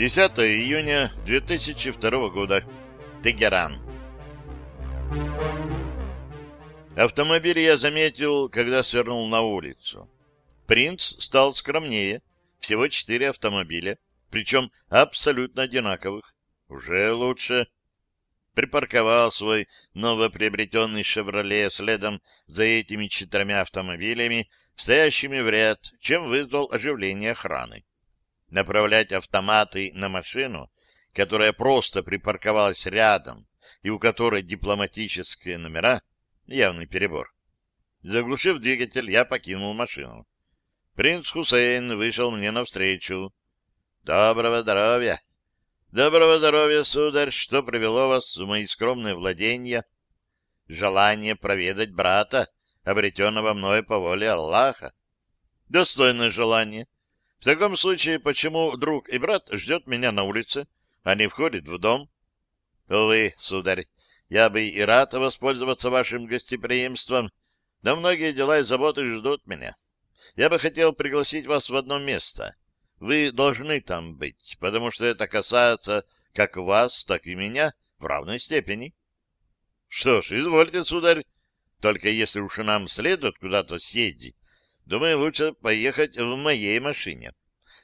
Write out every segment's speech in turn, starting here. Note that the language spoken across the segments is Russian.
10 июня 2002 года. Тегеран. Автомобиль я заметил, когда свернул на улицу. Принц стал скромнее. Всего четыре автомобиля, причем абсолютно одинаковых. Уже лучше. Припарковал свой новоприобретенный «Шевроле» следом за этими четырьмя автомобилями, стоящими в ряд, чем вызвал оживление охраны. Направлять автоматы на машину, которая просто припарковалась рядом и у которой дипломатические номера, явный перебор. Заглушив двигатель, я покинул машину. Принц Хусейн вышел мне навстречу. «Доброго здоровья!» «Доброго здоровья, сударь! Что привело вас в мои скромные владения?» «Желание проведать брата, обретенного мною по воле Аллаха». «Достойное желание. В таком случае, почему друг и брат ждет меня на улице, а не входит в дом?» «Увы, сударь, я бы и рад воспользоваться вашим гостеприимством, но многие дела и заботы ждут меня. Я бы хотел пригласить вас в одно место. Вы должны там быть, потому что это касается как вас, так и меня в равной степени. Что ж, извольте, сударь, только если уж нам следует куда-то съездить, думаю, лучше поехать в моей машине.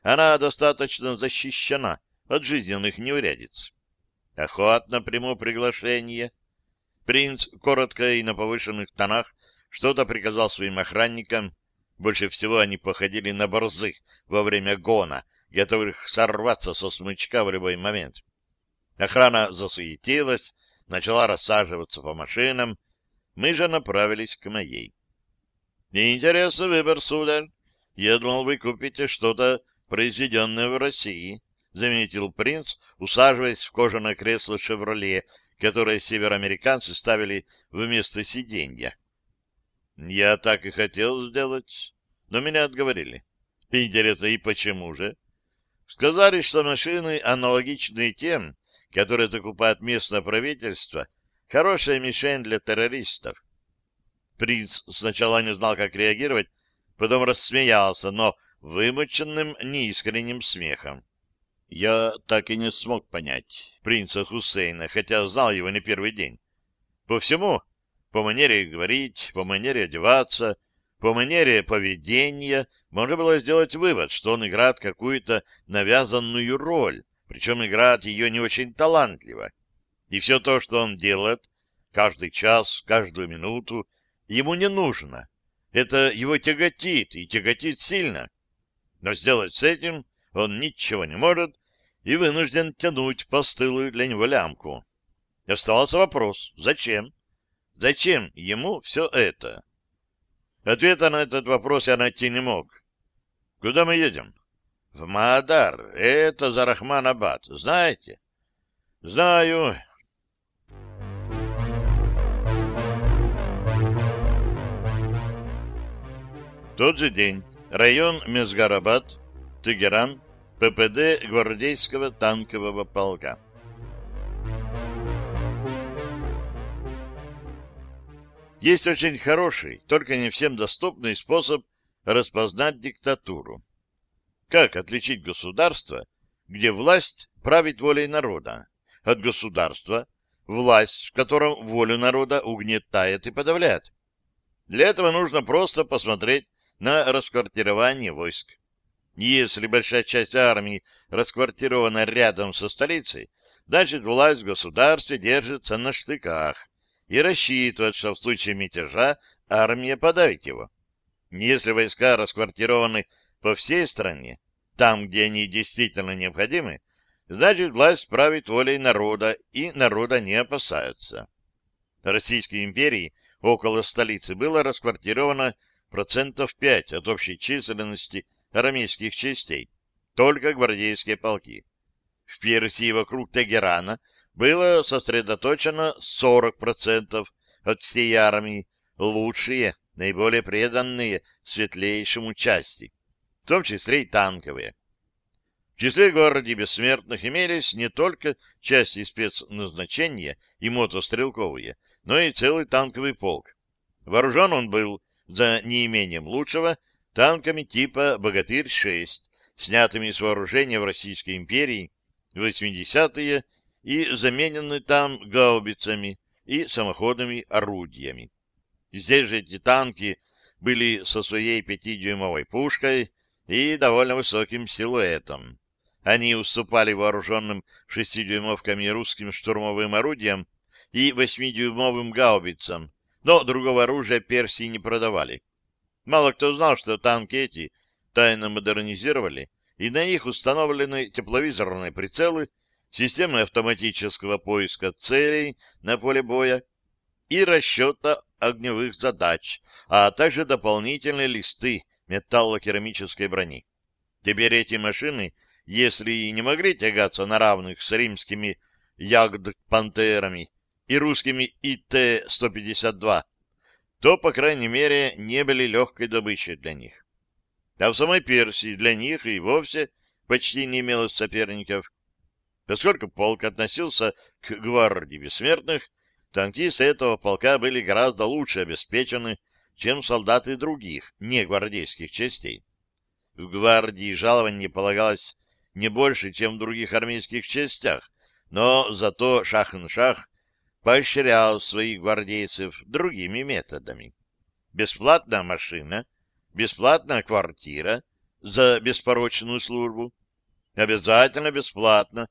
Она достаточно защищена от жизненных неурядиц. Охотно приму приглашение. Принц коротко и на повышенных тонах что-то приказал своим охранникам. Больше всего они походили на борзых во время гона, готовых сорваться со смычка в любой момент. Охрана засуетилась, начала рассаживаться по машинам. Мы же направились к моей. Интересный выбор, сударь. Я думал, вы купите что-то, произведенное в России заметил принц, усаживаясь в кожаное кресло «Шевроле», которое североамериканцы ставили вместо сиденья. Я так и хотел сделать, но меня отговорили. Интересно, и почему же? Сказали, что машины, аналогичные тем, которые закупает местное правительство, хорошая мишень для террористов. Принц сначала не знал, как реагировать, потом рассмеялся, но вымученным неискренним смехом. Я так и не смог понять принца Хусейна, хотя знал его не первый день. По всему, по манере говорить, по манере одеваться, по манере поведения, можно было сделать вывод, что он играет какую-то навязанную роль, причем играет ее не очень талантливо. И все то, что он делает, каждый час, каждую минуту, ему не нужно. Это его тяготит, и тяготит сильно. Но сделать с этим он ничего не может и вынужден тянуть постылую для него лямку. Оставался вопрос, зачем? Зачем ему все это? Ответа на этот вопрос я найти не мог. Куда мы едем? В Маадар. Это за Рахман-Абад. Знаете? Знаю. Тот же день. Район Мезгарабад, Тегеран, ППД гвардейского танкового полка. Есть очень хороший, только не всем доступный способ распознать диктатуру. Как отличить государство, где власть правит волей народа, от государства, власть, в котором волю народа угнетает и подавляет? Для этого нужно просто посмотреть на расквартирование войск. Если большая часть армии расквартирована рядом со столицей, значит, власть в государстве держится на штыках и рассчитывает, что в случае мятежа армия подавит его. Если войска расквартированы по всей стране, там, где они действительно необходимы, значит, власть правит волей народа, и народа не опасаются. Российской империи около столицы было расквартировано процентов 5 от общей численности армейских частей, только гвардейские полки. В Персии вокруг Тегерана было сосредоточено 40% от всей армии, лучшие, наиболее преданные светлейшему части, в том числе и танковые. В числе городе бессмертных имелись не только части спецназначения и мотострелковые, но и целый танковый полк. Вооружен он был, за неимением лучшего, танками типа «Богатырь-6», снятыми с вооружения в Российской империи 80-е и заменены там гаубицами и самоходными орудиями. Здесь же эти танки были со своей пятидюймовой пушкой и довольно высоким силуэтом. Они уступали вооруженным шестидюймовками русским штурмовым орудиям и восьмидюймовым гаубицам, но другого оружия Персии не продавали. Мало кто знал, что танки эти тайно модернизировали, и на них установлены тепловизорные прицелы, системы автоматического поиска целей на поле боя и расчета огневых задач, а также дополнительные листы металлокерамической брони. Теперь эти машины, если и не могли тягаться на равных с римскими ягд-пантерами и русскими ИТ-152, то, по крайней мере, не были легкой добычей для них. А в самой Персии для них и вовсе почти не имелось соперников. Поскольку полк относился к гвардии бессмертных, танкисты этого полка были гораздо лучше обеспечены, чем солдаты других, негвардейских частей. В гвардии жалование полагалось не больше, чем в других армейских частях, но зато Шах-ин-Шах поощрял своих гвардейцев другими методами. Бесплатная машина, бесплатная квартира за беспорочную службу. Обязательно бесплатно.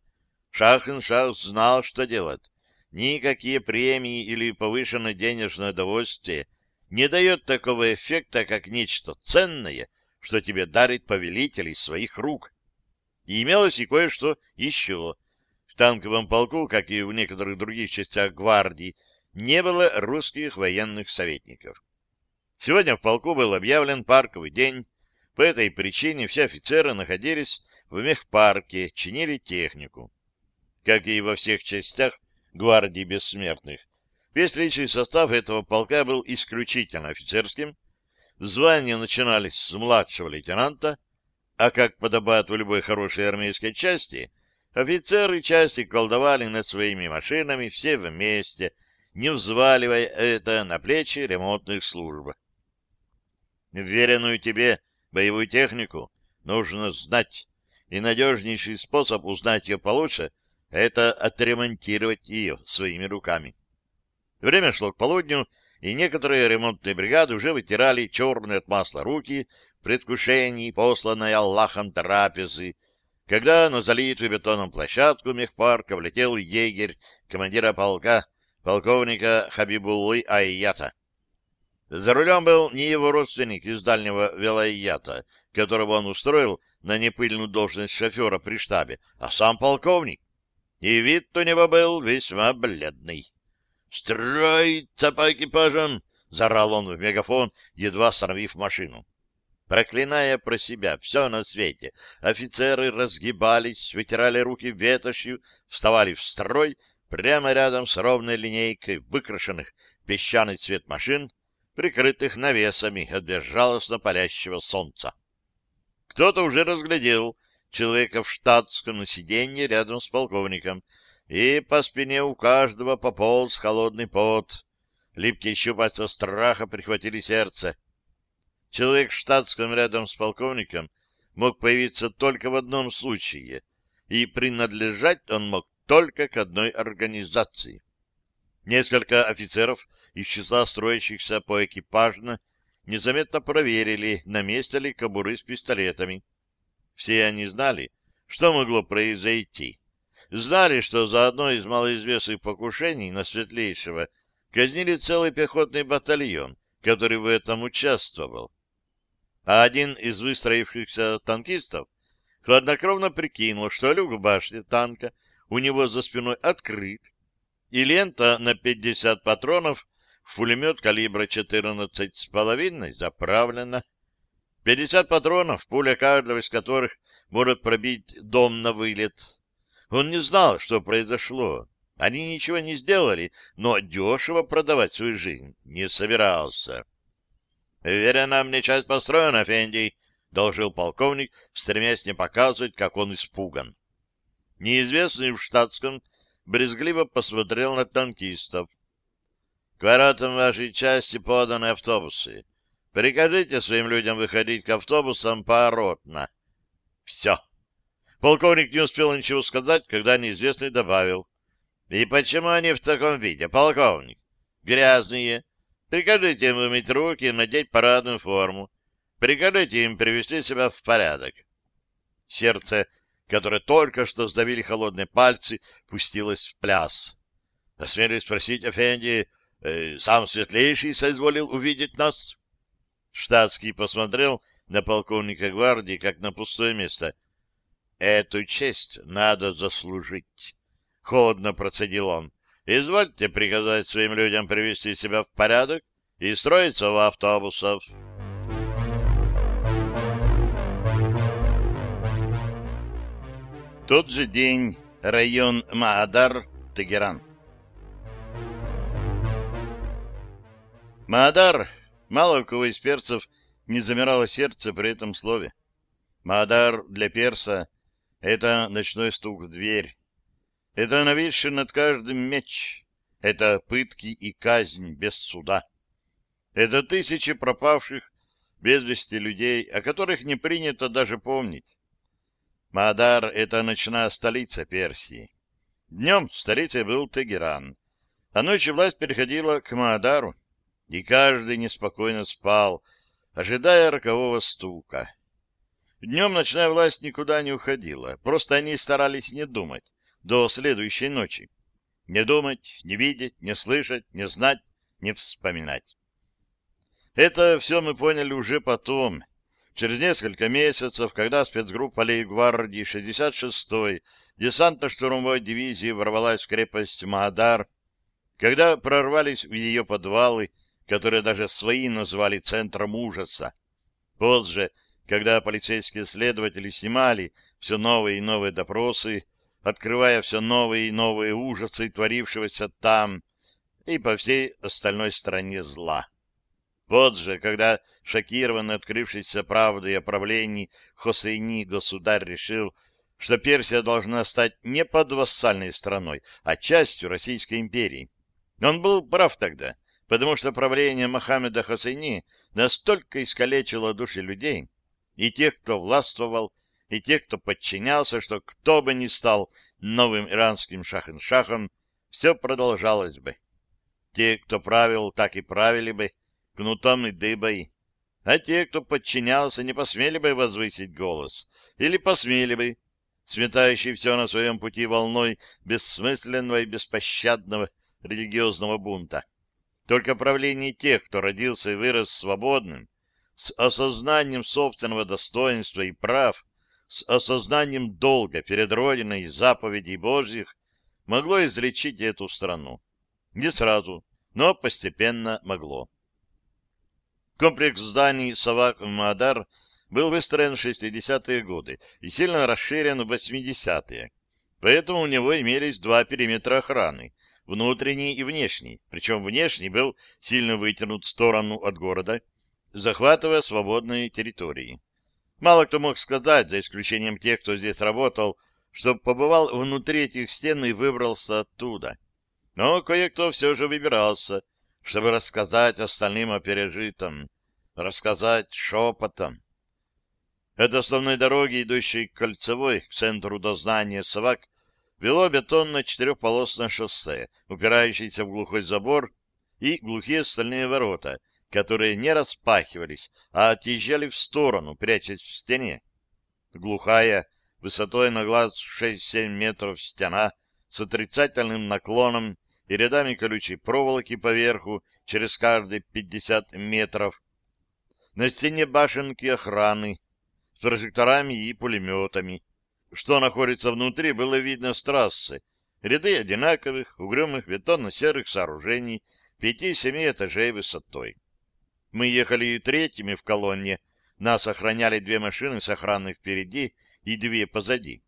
Шах-ин-Шах знал, что делать. Никакие премии или повышенное денежное довольствие не дает такого эффекта, как нечто ценное, что тебе дарит повелитель из своих рук. И имелось и кое-что еще. В танковом полку, как и в некоторых других частях гвардии, не было русских военных советников. Сегодня в полку был объявлен парковый день. По этой причине все офицеры находились в мехпарке, чинили технику. Как и во всех частях гвардии бессмертных, весь личный состав этого полка был исключительно офицерским. Звания начинались с младшего лейтенанта, а как подобает в любой хорошей армейской части — Офицеры части колдовали над своими машинами все вместе, не взваливая это на плечи ремонтных служб. Вверенную тебе боевую технику нужно знать, и надежнейший способ узнать ее получше — это отремонтировать ее своими руками. Время шло к полудню, и некоторые ремонтные бригады уже вытирали черные от масла руки в предвкушении посланной Аллахом трапезы, когда на залитую бетоном площадку мехпарка влетел егерь командира полка, полковника Хабибуллы Айята. За рулем был не его родственник из дальнего Велайята, которого он устроил на непыльную должность шофера при штабе, а сам полковник. И вид у него был весьма бледный. «Строиться по экипажам!» — заорал он в мегафон, едва остановив машину. Проклиная про себя все на свете, офицеры разгибались, вытирали руки ветошью, вставали в строй прямо рядом с ровной линейкой выкрашенных песчаный цвет машин, прикрытых навесами от безжалостно палящего солнца. Кто-то уже разглядел человека в штатском на сиденье рядом с полковником, и по спине у каждого пополз холодный пот. Липкие щупальца страха прихватили сердце. Человек в штатском рядом с полковником мог появиться только в одном случае, и принадлежать он мог только к одной организации. Несколько офицеров из числа строящихся поэкипажно незаметно проверили, на месте ли кобуры с пистолетами. Все они знали, что могло произойти. Знали, что за одно из малоизвестных покушений на Светлейшего казнили целый пехотный батальон, который в этом участвовал а один из выстроившихся танкистов хладнокровно прикинул, что люк в башне танка у него за спиной открыт, и лента на 50 патронов в пулемет калибра 14,5 заправлена. 50 патронов, пуля каждого из которых может пробить дом на вылет. Он не знал, что произошло. Они ничего не сделали, но дешево продавать свою жизнь не собирался. «Верена мне часть построена, Фенди», — должил полковник, стремясь не показывать, как он испуган. Неизвестный в штатском брезгливо посмотрел на танкистов. «К воротам вашей части поданы автобусы. Прикажите своим людям выходить к автобусам пооротно». «Все». Полковник не успел ничего сказать, когда неизвестный добавил. И почему они в таком виде, полковник? Грязные. Прикажите им умыть руки и надеть парадную форму. Прикажите им привести себя в порядок. Сердце, которое только что сдавили холодные пальцы, пустилось в пляс. Осмелюсь спросить, Эфенди, э, сам Светлейший соизволил увидеть нас? Штатский посмотрел на полковника гвардии, как на пустое место. Эту честь надо заслужить. Холодно процедил он. Извольте приказать своим людям привести себя в порядок и строиться в автобусов. Тот же день. Район Маадар, Тегеран. Маадар. Мало у кого из перцев не замирало сердце при этом слове. Маадар для перса — это ночной стук в дверь. Это нависший над каждым меч. Это пытки и казнь без суда. Это тысячи пропавших без вести людей, о которых не принято даже помнить. Маадар — это ночная столица Персии. Днем столицей был Тегеран, а ночью власть переходила к Маадару, и каждый неспокойно спал, ожидая рокового стука. Днем ночная власть никуда не уходила, просто они старались не думать до следующей ночи. Не думать, не видеть, не слышать, не знать, не вспоминать. Это все мы поняли уже потом, Через несколько месяцев, когда спецгруппа Лейгвардии 66-й десантно-штурмовой дивизии ворвалась в крепость Маадар, когда прорвались в ее подвалы, которые даже свои назвали центром ужаса. Позже, когда полицейские следователи снимали все новые и новые допросы, открывая все новые и новые ужасы творившегося там и по всей остальной стране зла. Вот же, когда шокированный открывшейся правдой о правлении Хосейни государь решил, что Персия должна стать не подвассальной страной, а частью Российской империи. Он был прав тогда, потому что правление Мохаммеда Хосейни настолько искалечило души людей, и тех, кто властвовал, и тех, кто подчинялся, что кто бы ни стал новым иранским шахен-шахом, все продолжалось бы. Те, кто правил, так и правили бы, кнутом и дыбой. А те, кто подчинялся, не посмели бы возвысить голос. Или посмели бы, сметающий все на своем пути волной бессмысленного и беспощадного религиозного бунта. Только правление тех, кто родился и вырос свободным, с осознанием собственного достоинства и прав, с осознанием долга перед Родиной и заповедей Божьих, могло излечить эту страну. Не сразу, но постепенно могло. Комплекс зданий «Савак-Мадар» был выстроен в 60-е годы и сильно расширен в 80-е. Поэтому у него имелись два периметра охраны — внутренний и внешний. Причем внешний был сильно вытянут в сторону от города, захватывая свободные территории. Мало кто мог сказать, за исключением тех, кто здесь работал, что побывал внутри этих стен и выбрался оттуда. Но кое-кто все же выбирался — чтобы рассказать остальным о пережитом, рассказать шепотом. От основной дороги, идущей к Кольцевой, к центру дознания собак, вело бетонное четырехполосное шоссе, упирающееся в глухой забор и глухие стальные ворота, которые не распахивались, а отъезжали в сторону, прячась в стене. Глухая, высотой на глаз 6-7 метров стена с отрицательным наклоном и рядами колючей проволоки поверху через каждые пятьдесят метров. На стене башенки охраны с прожекторами и пулеметами. Что находится внутри, было видно с трассы. Ряды одинаковых, угрюмых бетонно-серых сооружений пяти-семи этажей высотой. Мы ехали третьими в колонне, нас охраняли две машины с охраной впереди и две позади.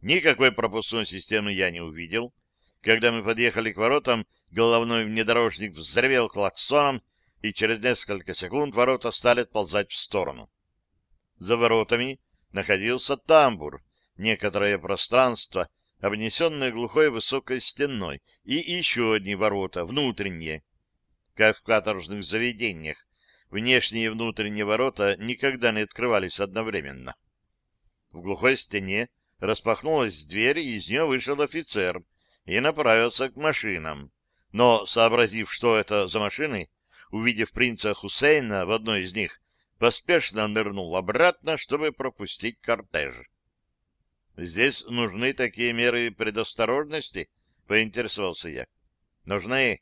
Никакой пропускной системы я не увидел, когда мы подъехали к воротам, головной внедорожник взревел клаксоном, и через несколько секунд ворота стали отползать в сторону. За воротами находился тамбур, некоторое пространство, обнесенное глухой высокой стеной, и еще одни ворота, внутренние. Как в каторжных заведениях, внешние и внутренние ворота никогда не открывались одновременно. В глухой стене распахнулась дверь, и из нее вышел офицер и направился к машинам. Но, сообразив, что это за машины, увидев принца Хусейна в одной из них, поспешно нырнул обратно, чтобы пропустить кортеж. «Здесь нужны такие меры предосторожности?» — поинтересовался я. «Нужны.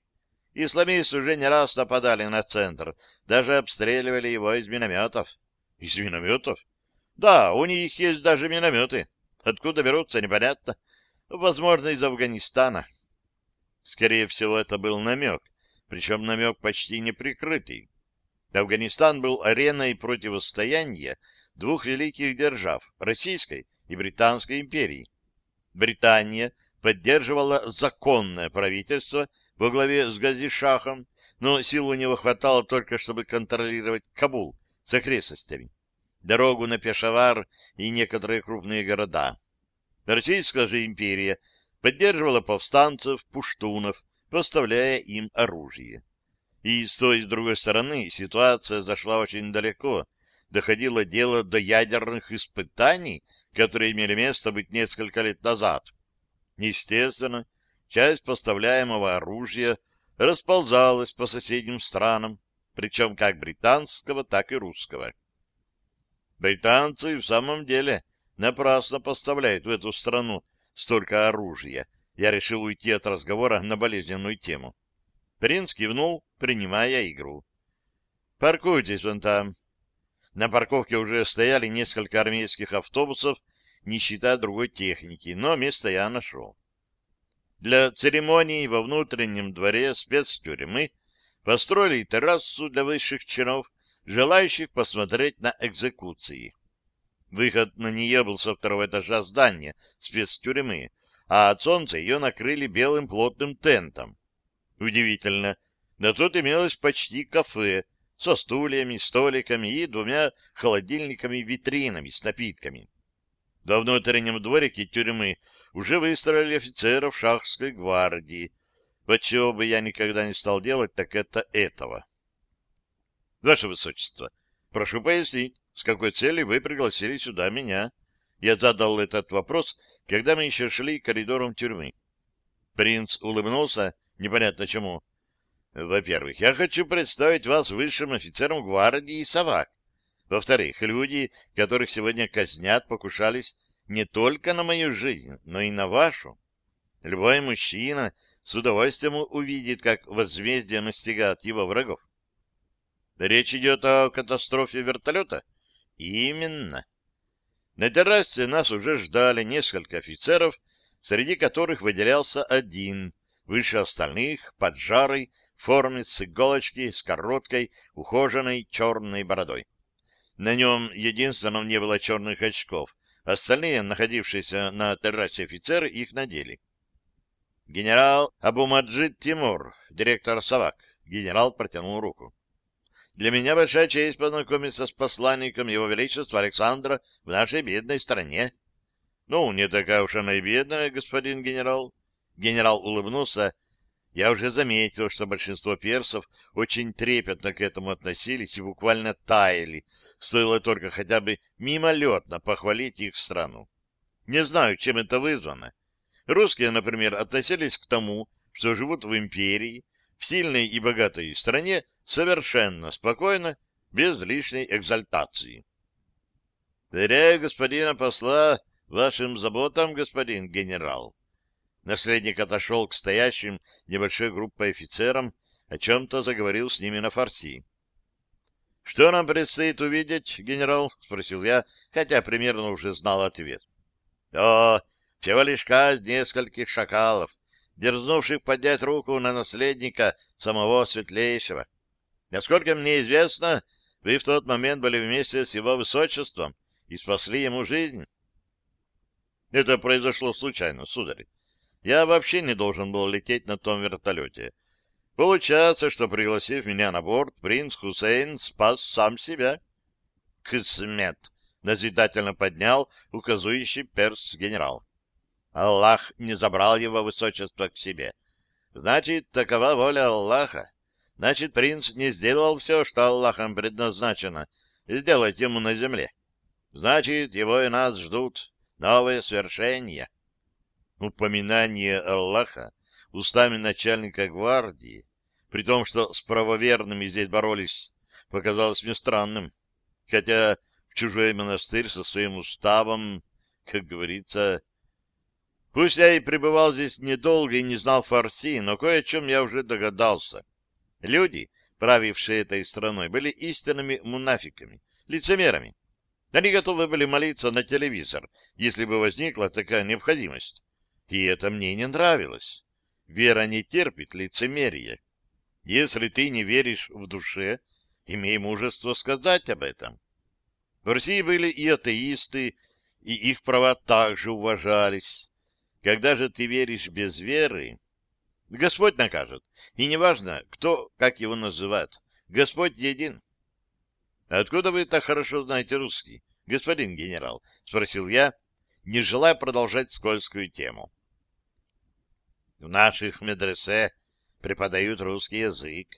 Исламисты уже не раз нападали на центр, даже обстреливали его из минометов». «Из минометов?» «Да, у них есть даже минометы. Откуда берутся, непонятно. Возможно, из Афганистана». Скорее всего, это был намек, причем намек почти неприкрытый. Афганистан был ареной противостояния двух великих держав — Российской и Британской империи. Британия поддерживала законное правительство во главе с Газишахом, но сил у него хватало только, чтобы контролировать Кабул с окрестностями, дорогу на Пешавар и некоторые крупные города. Российская же империя поддерживала повстанцев, пуштунов, поставляя им оружие. И с той и с другой стороны ситуация зашла очень далеко. Доходило дело до ядерных испытаний, которые имели место быть несколько лет назад. Естественно, часть поставляемого оружия расползалась по соседним странам, причем как британского, так и русского. Британцы в самом деле напрасно поставляют в эту страну столько оружия. Я решил уйти от разговора на болезненную тему. Принц кивнул, принимая игру. «Паркуйтесь вон там». На парковке уже стояли несколько армейских автобусов, не считая другой техники, но место я нашел. Для церемонии во внутреннем дворе спецтюрьмы построили террасу для высших чинов, желающих посмотреть на экзекуции. Выход на нее был со второго этажа здания спецтюрьмы, а от солнца ее накрыли белым плотным тентом. Удивительно, но тут имелось почти кафе со стульями, столиками и двумя холодильниками-витринами с напитками. Во внутреннем дворике тюрьмы уже выстроили офицеров шахской гвардии. Вот чего бы я никогда не стал делать, так это этого. Ваше Высочество, прошу пояснить, с какой целью вы пригласили сюда меня? Я задал этот вопрос, когда мы еще шли коридором тюрьмы. Принц улыбнулся Непонятно чему. Во-первых, я хочу представить вас высшим офицерам гвардии и совак. Во-вторых, люди, которых сегодня казнят, покушались не только на мою жизнь, но и на вашу. Любой мужчина с удовольствием увидит, как возмездие настигает его врагов. Речь идет о катастрофе вертолета? Именно. На террасе нас уже ждали несколько офицеров, среди которых выделялся один — выше остальных, поджарый, в форме с иголочки, с короткой, ухоженной черной бородой. На нем единственном не было черных очков, остальные, находившиеся на террасе офицеры, их надели. Генерал Абумаджид Тимур, директор САВАК. Генерал протянул руку. Для меня большая честь познакомиться с посланником Его Величества Александра в нашей бедной стране. Ну, не такая уж она и бедная, господин генерал. Генерал улыбнулся. Я уже заметил, что большинство персов очень трепетно к этому относились и буквально таяли, стоило только хотя бы мимолетно похвалить их страну. Не знаю, чем это вызвано. Русские, например, относились к тому, что живут в империи, в сильной и богатой стране, совершенно спокойно, без лишней экзальтации. Доверяю господина посла вашим заботам, господин генерал. Наследник отошел к стоящим небольшой группой офицерам, о чем-то заговорил с ними на фарси. — Что нам предстоит увидеть, генерал? — спросил я, хотя примерно уже знал ответ. — О, всего лишь казнь нескольких шакалов, дерзнувших поднять руку на наследника самого Светлейшего. Насколько мне известно, вы в тот момент были вместе с его высочеством и спасли ему жизнь. Это произошло случайно, сударь. Я вообще не должен был лететь на том вертолете. Получается, что, пригласив меня на борт, принц Хусейн спас сам себя. Ксмет! Назидательно поднял указующий перс генерал. Аллах не забрал его высочество к себе. Значит, такова воля Аллаха. Значит, принц не сделал все, что Аллахом предназначено сделать ему на земле. Значит, его и нас ждут новое свершение. Упоминание Аллаха устами начальника гвардии, при том, что с правоверными здесь боролись, показалось мне странным, хотя в чужой монастырь со своим уставом, как говорится... Пусть я и пребывал здесь недолго и не знал фарси, но кое о чем я уже догадался. Люди, правившие этой страной, были истинными мунафиками, лицемерами. Они готовы были молиться на телевизор, если бы возникла такая необходимость. И это мне не нравилось. Вера не терпит лицемерия. Если ты не веришь в душе, имей мужество сказать об этом. В России были и атеисты, и их права также уважались. Когда же ты веришь без веры, Господь накажет. И неважно, кто, как его называют. Господь един. — Откуда вы так хорошо знаете русский, господин генерал? — спросил я, не желая продолжать скользкую тему. В наших медресе преподают русский язык.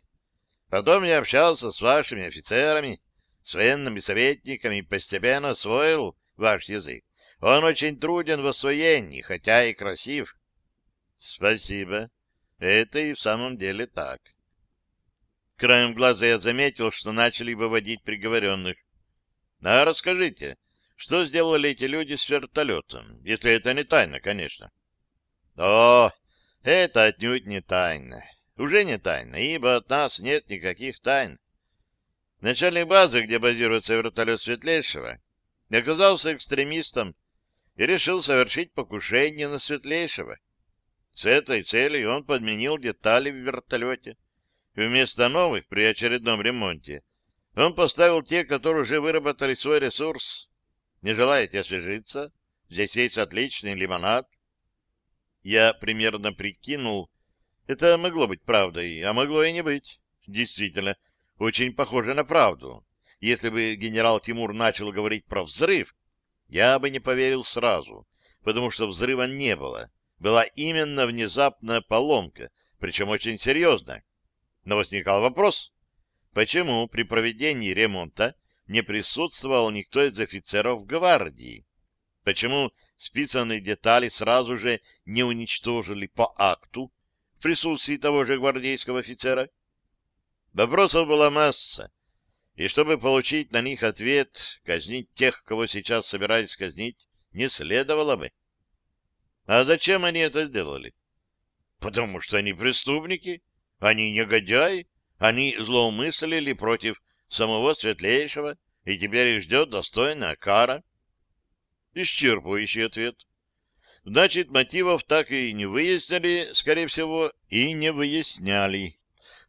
Потом я общался с вашими офицерами, с военными советниками и постепенно освоил ваш язык. Он очень труден в освоении, хотя и красив. Спасибо. Это и в самом деле так. Краем глаза я заметил, что начали выводить приговоренных. А расскажите, что сделали эти люди с вертолетом, если это не тайна, конечно? О, это отнюдь не тайна. Уже не тайна, ибо от нас нет никаких тайн. Начальник базы, где базируется вертолет Светлейшего, оказался экстремистом и решил совершить покушение на Светлейшего. С этой целью он подменил детали в вертолете. И вместо новых при очередном ремонте он поставил те, которые уже выработали свой ресурс. Не желаете освежиться? Здесь есть отличный лимонад. Я примерно прикинул, это могло быть правдой, а могло и не быть. Действительно, очень похоже на правду. Если бы генерал Тимур начал говорить про взрыв, я бы не поверил сразу, потому что взрыва не было. Была именно внезапная поломка, причем очень серьезная. Но возникал вопрос, почему при проведении ремонта не присутствовал никто из офицеров гвардии? Почему списанные детали сразу же не уничтожили по акту в присутствии того же гвардейского офицера? Вопросов была масса, и чтобы получить на них ответ, казнить тех, кого сейчас собирались казнить, не следовало бы. А зачем они это сделали? Потому что они преступники, они негодяи, они злоумыслили против самого Светлейшего, и теперь их ждет достойная кара. Исчерпывающий ответ. Значит, мотивов так и не выяснили, скорее всего, и не выясняли.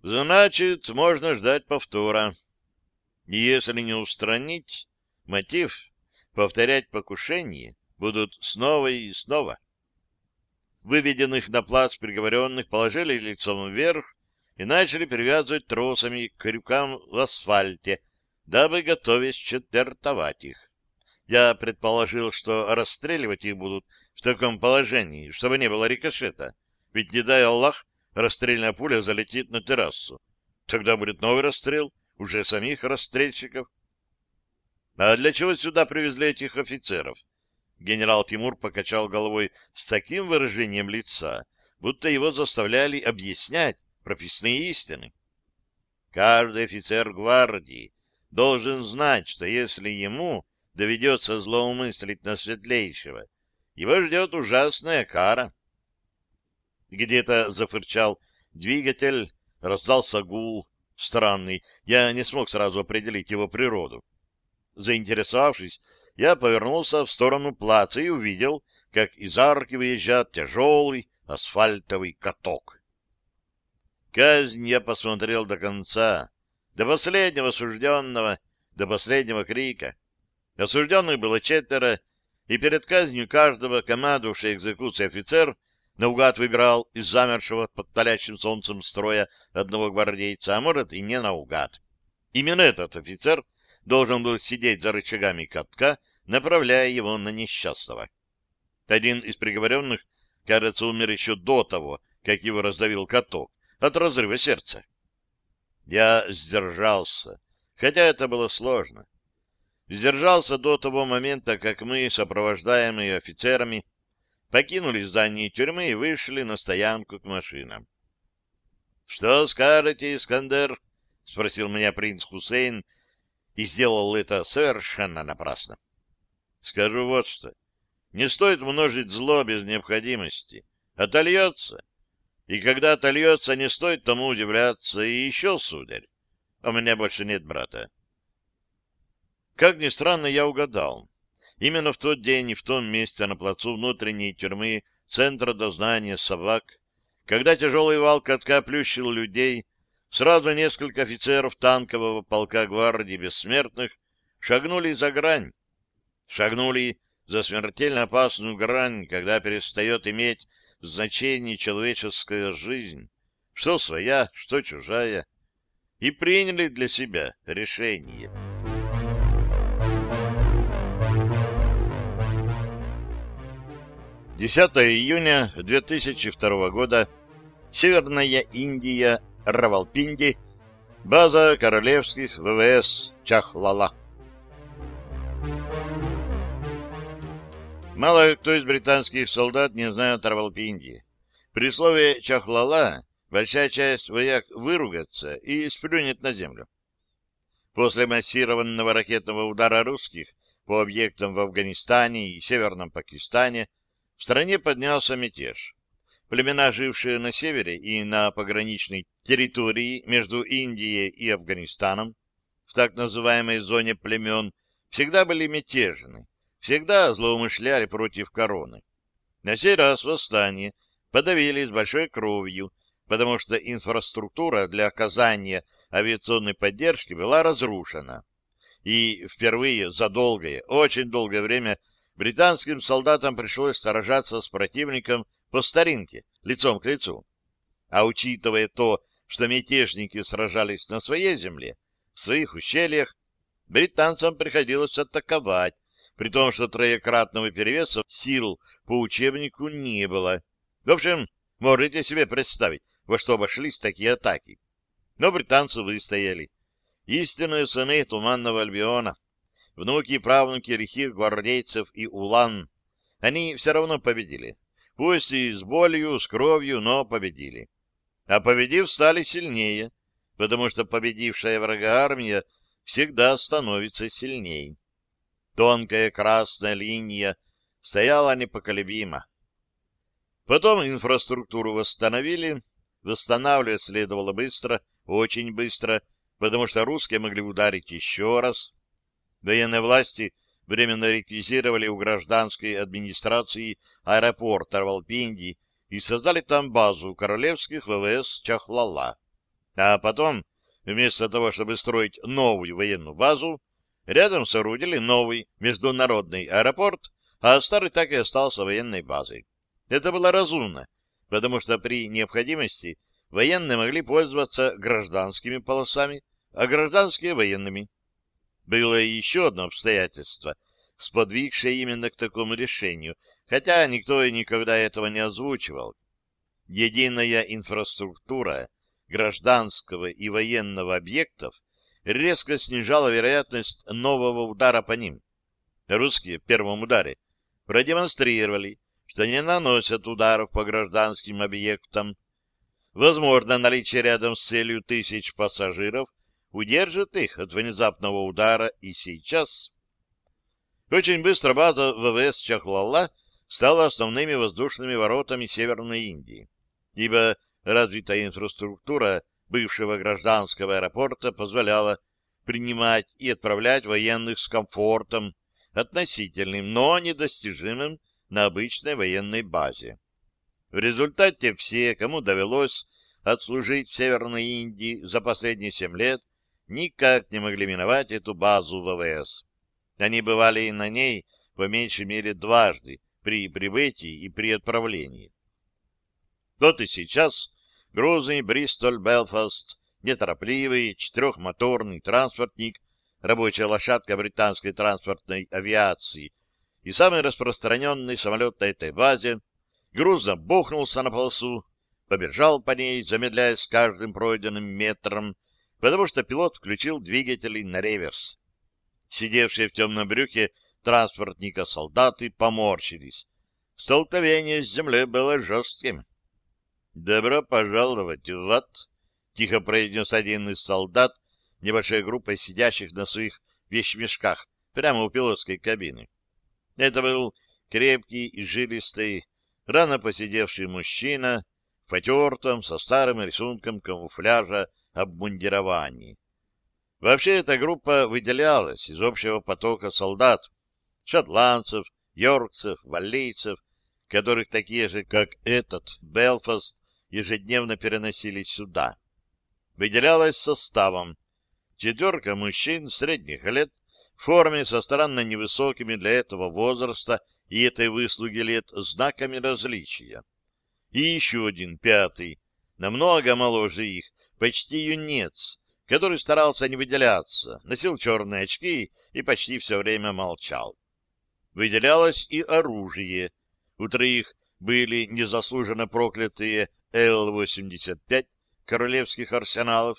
Значит, можно ждать повтора. Если не устранить мотив, повторять покушение будут снова и снова. Выведенных на плац приговоренных положили лицом вверх и начали привязывать тросами к крюкам в асфальте, дабы готовясь четвертовать их. Я предположил, что расстреливать их будут в таком положении, чтобы не было рикошета. Ведь, не дай Аллах, расстрельная пуля залетит на террасу. Тогда будет новый расстрел, уже самих расстрельщиков. А для чего сюда привезли этих офицеров? Генерал Тимур покачал головой с таким выражением лица, будто его заставляли объяснять прописные истины. Каждый офицер гвардии должен знать, что если ему доведется злоумыслить на светлейшего, его ждет ужасная кара. Где-то зафырчал двигатель, раздался гул, странный, я не смог сразу определить его природу. Заинтересовавшись, я повернулся в сторону плаца и увидел, как из арки выезжает тяжелый асфальтовый каток. Казнь я посмотрел до конца, до последнего осужденного, до последнего крика. Осужденных было четверо, и перед казнью каждого командовавший экзекуцией офицер наугад выбирал из замершего под палящим солнцем строя одного гвардейца, а может и не наугад. Именно этот офицер должен был сидеть за рычагами катка, направляя его на несчастного. Один из приговоренных, кажется, умер еще до того, как его раздавил каток от разрыва сердца. Я сдержался, хотя это было сложно. сдержался до того момента, как мы, сопровождаемые офицерами, покинули здание тюрьмы и вышли на стоянку к машинам. — Что скажете, Искандер? — спросил меня принц Хусейн, и сделал это совершенно напрасно. — Скажу вот что. Не стоит множить зло без необходимости. Отольется. И когда отольется, не стоит тому удивляться. И еще, сударь, у меня больше нет брата. Как ни странно, я угадал. Именно в тот день и в том месте на плацу внутренней тюрьмы Центра дознания собак, когда тяжелый вал катка плющил людей, сразу несколько офицеров танкового полка гвардии бессмертных шагнули за грань. Шагнули за смертельно опасную грань, когда перестает иметь значение человеческая жизнь, что своя, что чужая, и приняли для себя решение. 10 июня 2002 года. Северная Индия, Равалпинди. База королевских ВВС Чахлала. Мало кто из британских солдат не знает Равалпинди. При слове «Чахлала» большая часть вояк выругается и сплюнет на землю. После массированного ракетного удара русских по объектам в Афганистане и Северном Пакистане в стране поднялся мятеж. Племена, жившие на севере и на пограничной территории между Индией и Афганистаном, в так называемой зоне племен, всегда были мятежны, всегда злоумышляли против короны. На сей раз восстание подавили с большой кровью, потому что инфраструктура для оказания авиационной поддержки была разрушена. И впервые за долгое, очень долгое время британским солдатам пришлось сражаться с противником по старинке, лицом к лицу. А учитывая то, что мятежники сражались на своей земле, в своих ущельях, британцам приходилось атаковать, при том, что троекратного перевеса сил по учебнику не было. В общем, можете себе представить, во что обошлись такие атаки. Но британцы выстояли. Истинные сыны Туманного Альбиона — внуки и правнуки лихих гвардейцев и улан. Они все равно победили. Пусть и с болью, с кровью, но победили. А победив, стали сильнее, потому что победившая врага армия всегда становится сильней. Тонкая красная линия стояла непоколебимо. Потом инфраструктуру восстановили. Восстанавливать следовало быстро, очень быстро, потому что русские могли ударить еще раз. Военные власти временно реквизировали у гражданской администрации аэропорт Равалпинди и создали там базу королевских ВВС Чахлала. А потом, вместо того, чтобы строить новую военную базу, рядом соорудили новый международный аэропорт, а старый так и остался военной базой. Это было разумно, потому что при необходимости военные могли пользоваться гражданскими полосами, а гражданские — военными. Было еще одно обстоятельство, сподвигшее именно к такому решению, хотя никто и никогда этого не озвучивал. Единая инфраструктура гражданского и военного объектов резко снижала вероятность нового удара по ним. Русские в первом ударе продемонстрировали, что не наносят ударов по гражданским объектам. Возможно, наличие рядом с целью тысяч пассажиров удержит их от внезапного удара и сейчас. Очень быстро база ВВС Чахлала стала основными воздушными воротами Северной Индии, ибо развитая инфраструктура бывшего гражданского аэропорта позволяла принимать и отправлять военных с комфортом, относительным, но недостижимым на обычной военной базе. В результате все, кому довелось отслужить в Северной Индии за последние семь лет, никак не могли миновать эту базу ВВС. Они бывали на ней по меньшей мере дважды при прибытии и при отправлении. Вот и сейчас грузный Бристоль-Белфаст, неторопливый четырехмоторный транспортник, рабочая лошадка британской транспортной авиации и самый распространенный самолет на этой базе, грузно бухнулся на полосу, побежал по ней, замедляясь с каждым пройденным метром, потому что пилот включил двигатели на реверс. Сидевшие в темном брюхе транспортника солдаты поморщились. Столкновение с землей было жестким. — Добро пожаловать в ад! — тихо произнес один из солдат, небольшой группой сидящих на своих вещмешках, прямо у пилотской кабины. Это был крепкий и жилистый, рано посидевший мужчина в потертом, со старым рисунком камуфляжа обмундировании. Вообще эта группа выделялась из общего потока солдат, шотландцев, йоркцев, валлийцев, которых такие же, как этот, Белфаст, ежедневно переносились сюда. Выделялась составом. Четверка мужчин средних лет в форме со странно невысокими для этого возраста и этой выслуги лет знаками различия. И еще один, пятый, намного моложе их, почти юнец, который старался не выделяться, носил черные очки и почти все время молчал. Выделялось и оружие. У троих были незаслуженно проклятые Л-85 королевских арсеналов,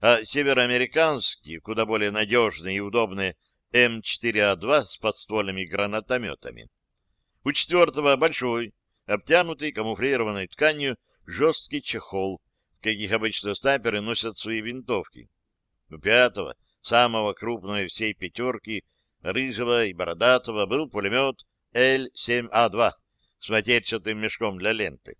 а североамериканские, куда более надежные и удобные М4А2 с подствольными гранатометами. У четвертого большой, обтянутый камуфлированной тканью, жесткий чехол, каких обычно снайперы носят свои винтовки. У пятого, самого крупного всей пятерки, рыжего и бородатого, был пулемет Л-7А2 с матерчатым мешком для ленты.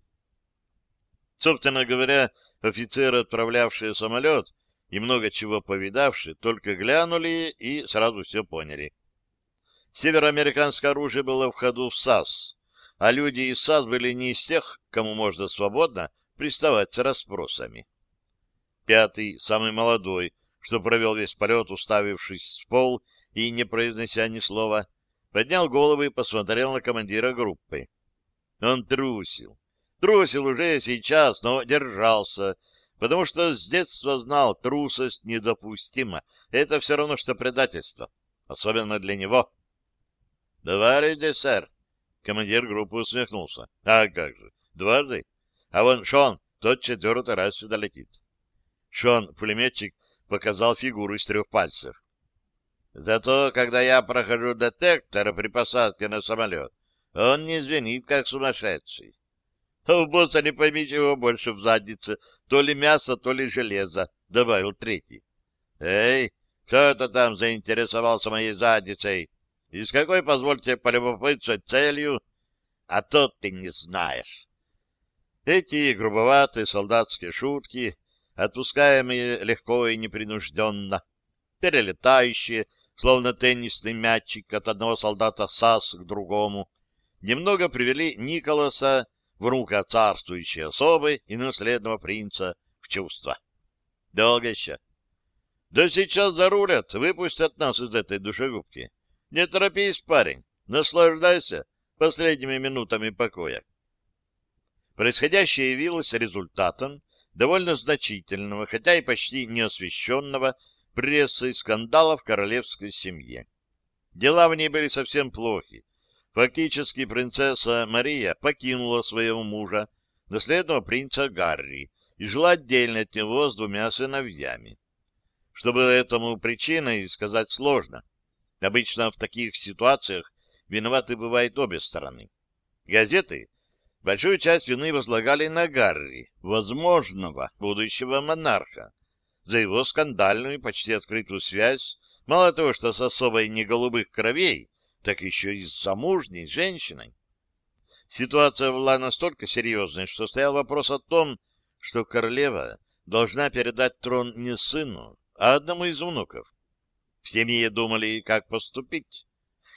Собственно говоря, офицеры, отправлявшие самолет, и много чего повидавшие, только глянули и сразу все поняли. Североамериканское оружие было в ходу в САС, а люди из САС были не из тех, кому можно свободно приставать с расспросами. Пятый, самый молодой, что провел весь полет, уставившись в пол и не произнося ни слова, поднял голову и посмотрел на командира группы. Он трусил. Трусил уже сейчас, но держался, потому что с детства знал, трусость недопустима. Это все равно, что предательство, особенно для него. — Товарищ сэр. Командир группы усмехнулся. — А как же, дважды? А вон Шон, тот четвертый раз сюда летит. Шон, пулеметчик, показал фигуру из трех пальцев. Зато, когда я прохожу детектор при посадке на самолет, он не звенит, как сумасшедший. А у босса не пойми, чего больше в заднице, то ли мясо, то ли железо, — добавил третий. — Эй, кто это там заинтересовался моей задницей? И с какой, позвольте полюбопытствовать, целью? А то ты не знаешь. Эти грубоватые солдатские шутки, отпускаемые легко и непринужденно, перелетающие, словно теннисный мячик от одного солдата САС к другому, немного привели Николаса, внука царствующей особы и наследного принца, в чувство. Долго еще? Да сейчас зарулят, выпустят нас из этой душегубки. Не торопись, парень, наслаждайся последними минутами покоя. Происходящее явилось результатом довольно значительного, хотя и почти неосвещенного прессой скандала в королевской семье. Дела в ней были совсем плохи. Фактически принцесса Мария покинула своего мужа, наследного принца Гарри, и жила отдельно от него с двумя сыновьями. Что было этому причиной, сказать сложно. Обычно в таких ситуациях виноваты бывают обе стороны. Газеты Большую часть вины возлагали на Гарри, возможного будущего монарха, за его скандальную и почти открытую связь, мало того, что с особой не голубых кровей, так еще и с замужней женщиной. Ситуация была настолько серьезной, что стоял вопрос о том, что королева должна передать трон не сыну, а одному из внуков. В семье думали, как поступить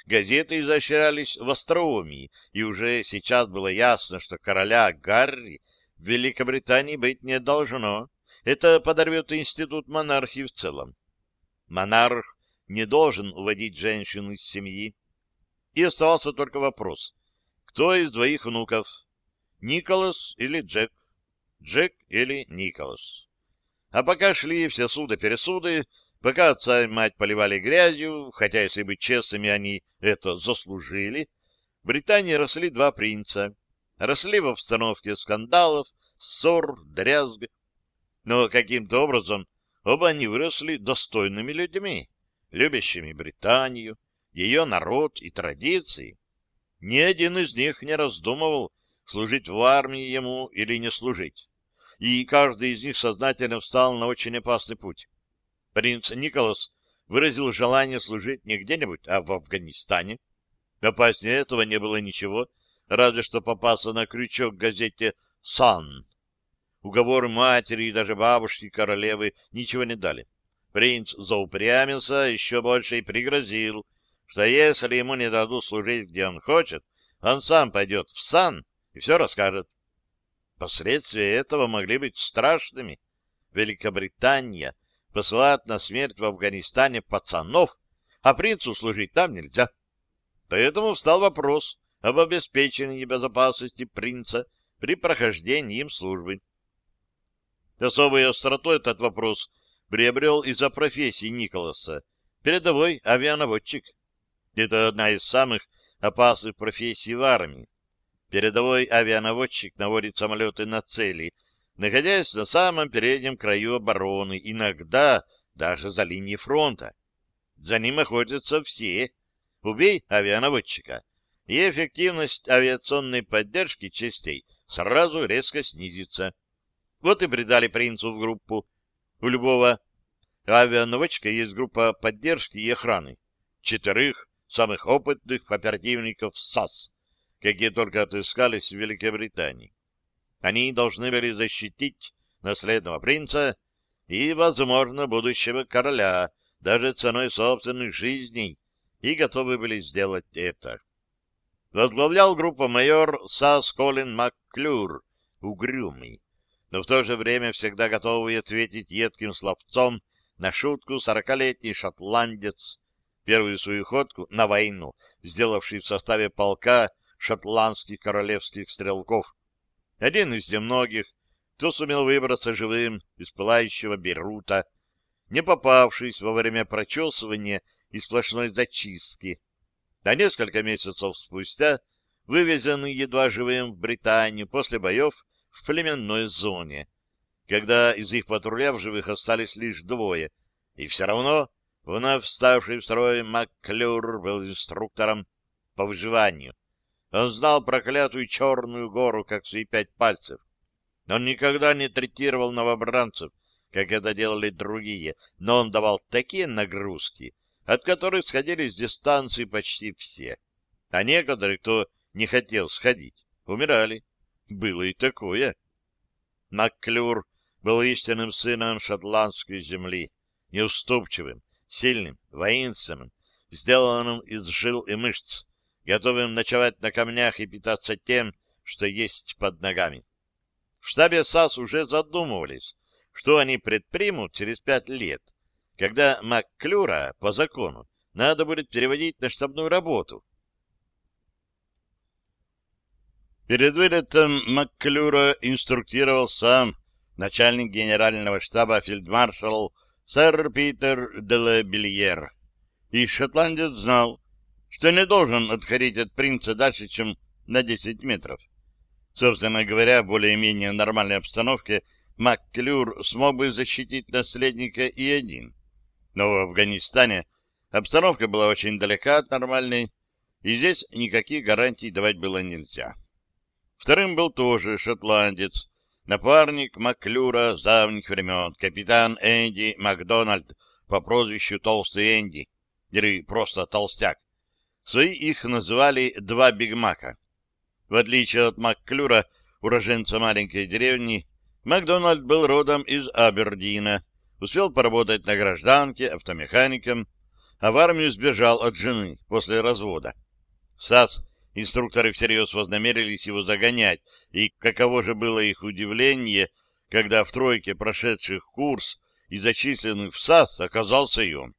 газеты изощрялись в остроумии, и уже сейчас было ясно, что короля Гарри в Великобритании быть не должно. Это подорвет институт монархии в целом. Монарх не должен уводить женщин из семьи. И оставался только вопрос, кто из двоих внуков, Николас или Джек? Джек или Николас? А пока шли все суды-пересуды, Пока отца и мать поливали грязью, хотя, если быть честными, они это заслужили, в Британии росли два принца. Росли в обстановке скандалов, ссор, дрязг. Но каким-то образом оба они выросли достойными людьми. любящими Британию, ее народ и традиции. Ни один из них не раздумывал, служить в армии ему или не служить. И каждый из них сознательно встал на очень опасный путь. Принц Николас выразил желание служить не где-нибудь, а в Афганистане. Опаснее этого не было ничего, разве что попасться на крючок газете «Сан». Уговоры матери и даже бабушки королевы ничего не дали. Принц заупрямился еще больше и пригрозил, что если ему не дадут служить, где он хочет, он сам пойдет в сан и все расскажет. Последствия этого могли быть страшными. Великобритания посылает на смерть в Афганистане пацанов, а принцу служить там нельзя. Поэтому встал вопрос об обеспечении безопасности принца при прохождении им службы. Особой остротой этот вопрос приобрел из-за профессии Николаса — передовой авианаводчик. Это одна из самых опасных профессий в армии. Передовой авианаводчик наводит самолеты на цели, находясь на самом переднем краю обороны, иногда даже за линией фронта. За ним охотятся все. Убей авианаводчика, и эффективность авиационной поддержки частей сразу резко снизится. Вот и придали принцу в группу. У любого авианаводчика есть группа поддержки и охраны. Четырех самых опытных оперативников САС, какие только отыскались в Великобритании. Они должны были защитить наследного принца и, возможно, будущего короля, даже ценой собственных жизней, и готовы были сделать это. Возглавлял группу майор САС Колин МакКлюр, угрюмый но в то же время всегда готовый ответить едким словцом на шутку сорокалетний шотландец, первую свою ходку на войну, сделавший в составе полка шотландских королевских стрелков. Один из немногих, кто сумел выбраться живым из пылающего Бейрута, не попавшись во время прочесывания и сплошной зачистки. А несколько месяцев спустя, вывезенный едва живым в Британию после боев в племенной зоне, когда из их патруля в живых остались лишь двое, и все равно вновь вставший в строй Макклюр был инструктором по выживанию. Он знал проклятую черную гору, как свои пять пальцев. Он никогда не третировал новобранцев, как это делали другие, но он давал такие нагрузки, от которых сходили с дистанции почти все. А некоторые, кто не хотел сходить, умирали. Было и такое. Макклюр был истинным сыном шотландской земли, неуступчивым, сильным, воинственным, сделанным из жил и мышц, готовым ночевать на камнях и питаться тем, что есть под ногами. В штабе САС уже задумывались, что они предпримут через пять лет, когда Макклюра по закону надо будет переводить на штабную работу. Перед вылетом Макклюра инструктировал сам начальник генерального штаба фельдмаршал сэр Питер де ла. И шотландец знал, что не должен отходить от принца дальше, чем на 10 метров. Собственно говоря, в более-менее нормальной обстановке Макклюр смог бы защитить наследника и один. Но в Афганистане обстановка была очень далека от нормальной, и здесь никаких гарантий давать было нельзя. Вторым был тоже шотландец, напарник Маклюра с давних времен, капитан Энди Макдональд по прозвищу Толстый Энди, или просто Толстяк. Свои их называли «два Бигмака». В отличие от Макклюра, уроженца маленькой деревни, Макдональд был родом из Абердина, успел поработать на гражданке, автомехаником, а в армию сбежал от жены после развода. САС Инструкторы всерьез вознамерились его загонять, и каково же было их удивление, когда в тройке прошедших курс и зачисленных в САС оказался и он.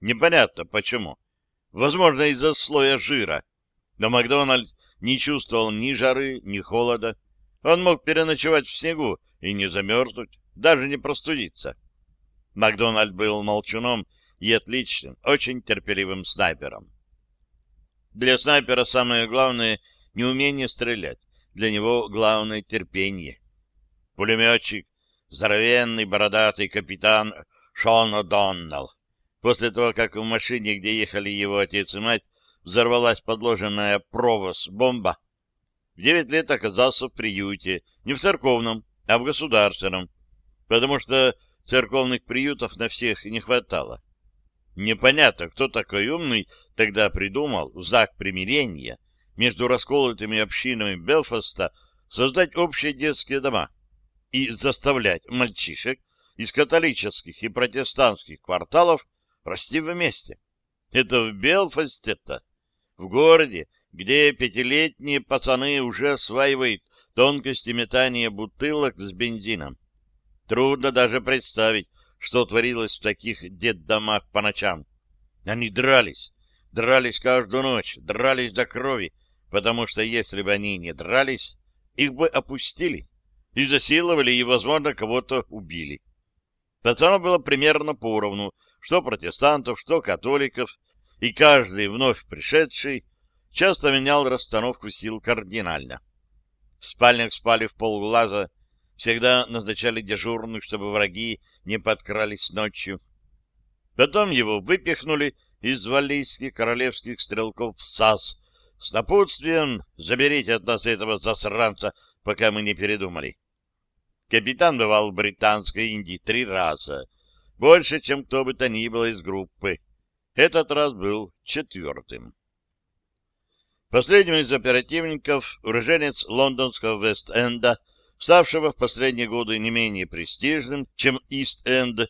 Непонятно почему. Возможно, из-за слоя жира. Но Макдональд не чувствовал ни жары, ни холода. Он мог переночевать в снегу и не замерзнуть, даже не простудиться. Макдональд был молчуном и отличным, очень терпеливым снайпером. Для снайпера самое главное — не умение стрелять. Для него главное — терпение. Пулеметчик, здоровенный бородатый капитан Шон О'Доннелл, после того, как в машине, где ехали его отец и мать, взорвалась подложенная провоз бомба, в девять лет оказался в приюте, не в церковном, а в государственном, потому что церковных приютов на всех не хватало. Непонятно, кто такой умный тогда придумал в знак примирения между расколотыми общинами Белфаста создать общие детские дома и заставлять мальчишек из католических и протестантских кварталов расти вместе. Это в Белфасте-то, в городе, где пятилетние пацаны уже осваивают тонкости метания бутылок с бензином. Трудно даже представить, что творилось в таких детдомах по ночам. Они дрались, дрались каждую ночь, дрались до крови, потому что если бы они не дрались, их бы опустили, и засиловали, и, возможно, кого-то убили. Пацанов было примерно поровну, что протестантов, что католиков, и каждый вновь пришедший часто менял расстановку сил кардинально. В спальнях спали в полглаза, всегда назначали дежурных, чтобы враги не подкрались ночью. Потом его выпихнули из валлийских королевских стрелков в САС с напутствием «Заберите от нас этого засранца, пока мы не передумали». Капитан бывал в Британской Индии три раза, больше, чем кто бы то ни было из группы. Этот раз был четвертым. Последним из оперативников уроженец лондонского Вест-Энда, ставшего в последние годы не менее престижным, чем Ист-Энд,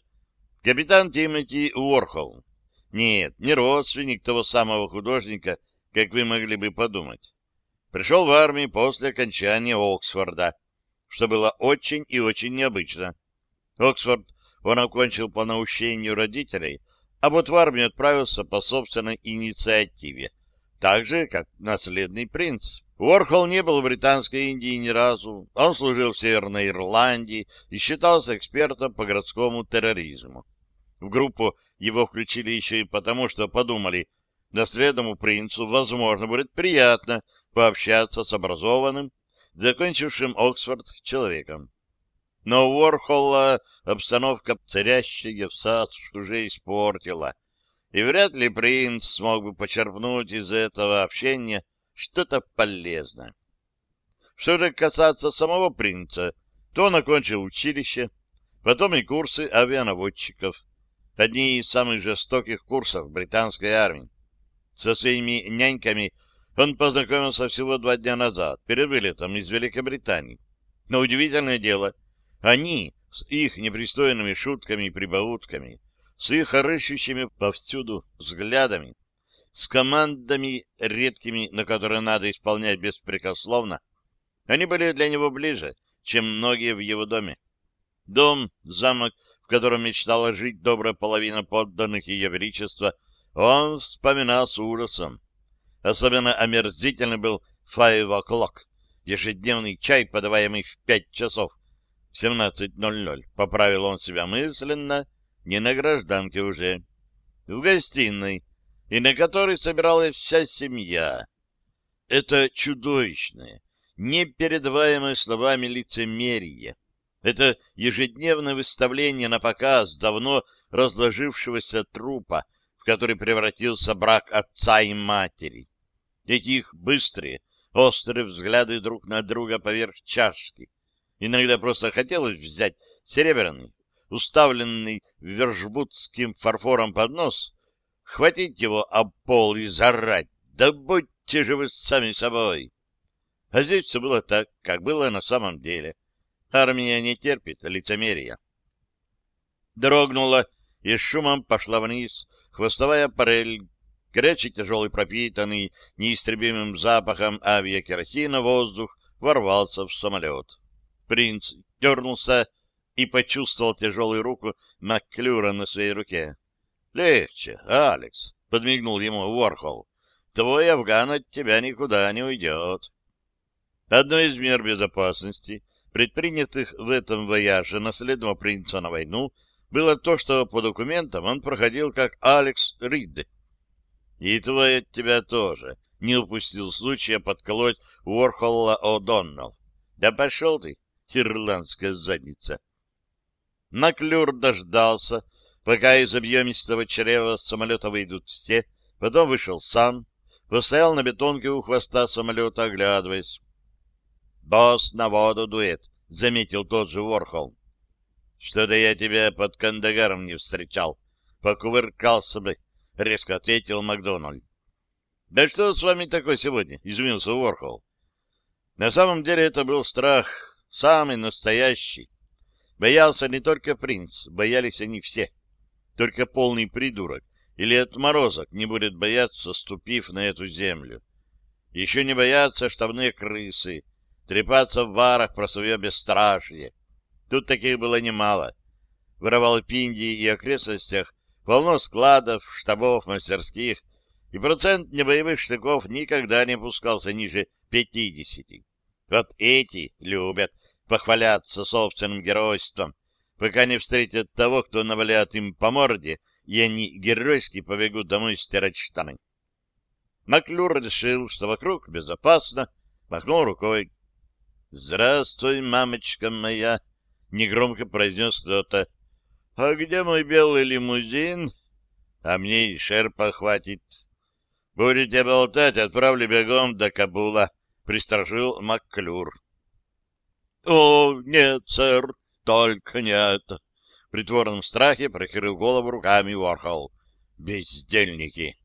капитан Тимоти Уорхол. Нет, не родственник того самого художника, как вы могли бы подумать. Пришел в армию после окончания Оксфорда, что было очень и очень необычно. Оксфорд он окончил по наущению родителей, а вот в армию отправился по собственной инициативе, так же, как наследный принц. Уорхол не был в Британской Индии ни разу, он служил в Северной Ирландии и считался экспертом по городскому терроризму. В группу его включили еще и потому, что подумали, наследному принцу, возможно, будет приятно пообщаться с образованным, закончившим Оксфорд человеком. Но у Уорхола обстановка, царящая в САД, уже испортила, и вряд ли принц смог бы почерпнуть из этого общения что-то полезное. Что же касается самого принца, то он окончил училище, потом и курсы авианаводчиков, одни из самых жестоких курсов британской армии. Со своими няньками он познакомился всего два дня назад, перед вылетом из Великобритании. Но удивительное дело, они с их непристойными шутками и прибаутками, с их рыщущими повсюду взглядами, с командами редкими, на которые надо исполнять беспрекословно, они были для него ближе, чем многие в его доме. Дом, замок, в котором мечтала жить добрая половина подданных Ее Величества, он вспоминал с ужасом. Особенно омерзительный был «five o'clock», ежедневный чай, подаваемый в пять часов, в 17.00. Поправил он себя мысленно, не на гражданке уже, в гостиной, и на которой собиралась вся семья. Это чудовищное, непередаваемое словами лицемерие. Это ежедневное выставление на показ давно разложившегося трупа, в который превратился брак отца и матери. Эти их быстрые, острые взгляды друг на друга поверх чашки. Иногда просто хотелось взять серебряный, уставленный вержбутским фарфором поднос, хватить его об пол и зарать. Да будьте же вы сами собой! А здесь все было так, как было на самом деле. Армия не терпит лицемерия. Дрогнула и с шумом пошла вниз хвостовая парель, горячий, тяжелый, пропитанный неистребимым запахом авиакеросина воздух ворвался в самолет. Принц дернулся и почувствовал тяжелую руку Макклюра на своей руке. — Легче, Алекс, — подмигнул ему Уорхол. — Твой Афган от тебя никуда не уйдет. Одной из мер безопасности, предпринятых в этом вояже наследного принца на войну, было то, что по документам он проходил как Алекс Рид. И твой от тебя тоже не упустил случая подколоть Уорхолла О'Доннелл. Да пошел ты, ирландская задница. Наклюр дождался, Пока из объемистого чрева самолета выйдут все, потом вышел сам, постоял на бетонке у хвоста самолета, оглядываясь. «Босс на воду дует», — заметил тот же Ворхол. «Что-то я тебя под Кандагаром не встречал. Покувыркался бы», — резко ответил Макдональд. «Да что с вами такое сегодня?» — изумился Ворхол. На самом деле это был страх, самый настоящий. Боялся не только принц, боялись они все. Только полный придурок или отморозок не будет бояться, ступив на эту землю. Еще не боятся штабные крысы, трепаться в варах про свое бесстрашие. Тут таких было немало. В Равалпинди и окрестностях полно складов, штабов, мастерских, и процент небоевых штыков никогда не пускался ниже пятидесяти. Вот эти любят похваляться собственным геройством, пока не встретят того, кто наваляет им по морде, и они геройски побегут домой стирать штаны. Маклюр решил, что вокруг безопасно, махнул рукой. «Здравствуй, мамочка моя!» — негромко произнес кто-то. «А где мой белый лимузин?» «А мне и шерпа хватит». «Будете болтать, отправлю бегом до Кабула», — пристражил Макклюр. «О, нет, сэр, только нет!» В притворном страхе прикрыл голову руками Уорхол. «Бездельники!»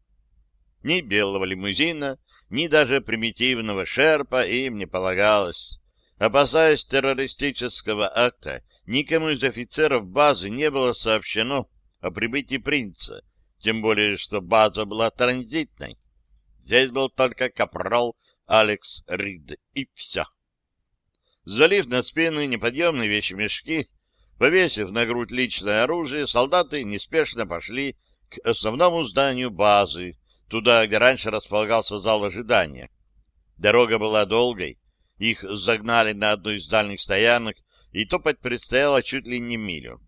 Ни белого лимузина, ни даже примитивного шерпа им не полагалось. Опасаясь террористического акта, никому из офицеров базы не было сообщено о прибытии принца, тем более, что база была транзитной. Здесь был только капрал Алекс Рид, и все. Залив на спины неподъемные вещи-мешки, повесив на грудь личное оружие, солдаты неспешно пошли к основному зданию базы, туда, где раньше располагался зал ожидания. Дорога была долгой, их загнали на одну из дальних стоянок, и топать предстояло чуть ли не милю.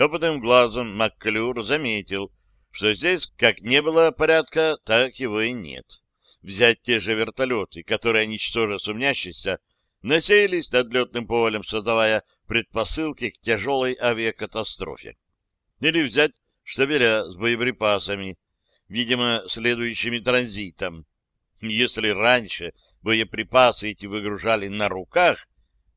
Опытным глазом Макклюр заметил, что здесь как не было порядка, так его и нет. Взять те же вертолеты, которые, ничтоже сумнящиеся, носились над летным полем, создавая предпосылки к тяжелой авиакатастрофе. Или взять штабеля с боеприпасами, видимо, следующими транзитом. Если раньше боеприпасы эти выгружали на руках,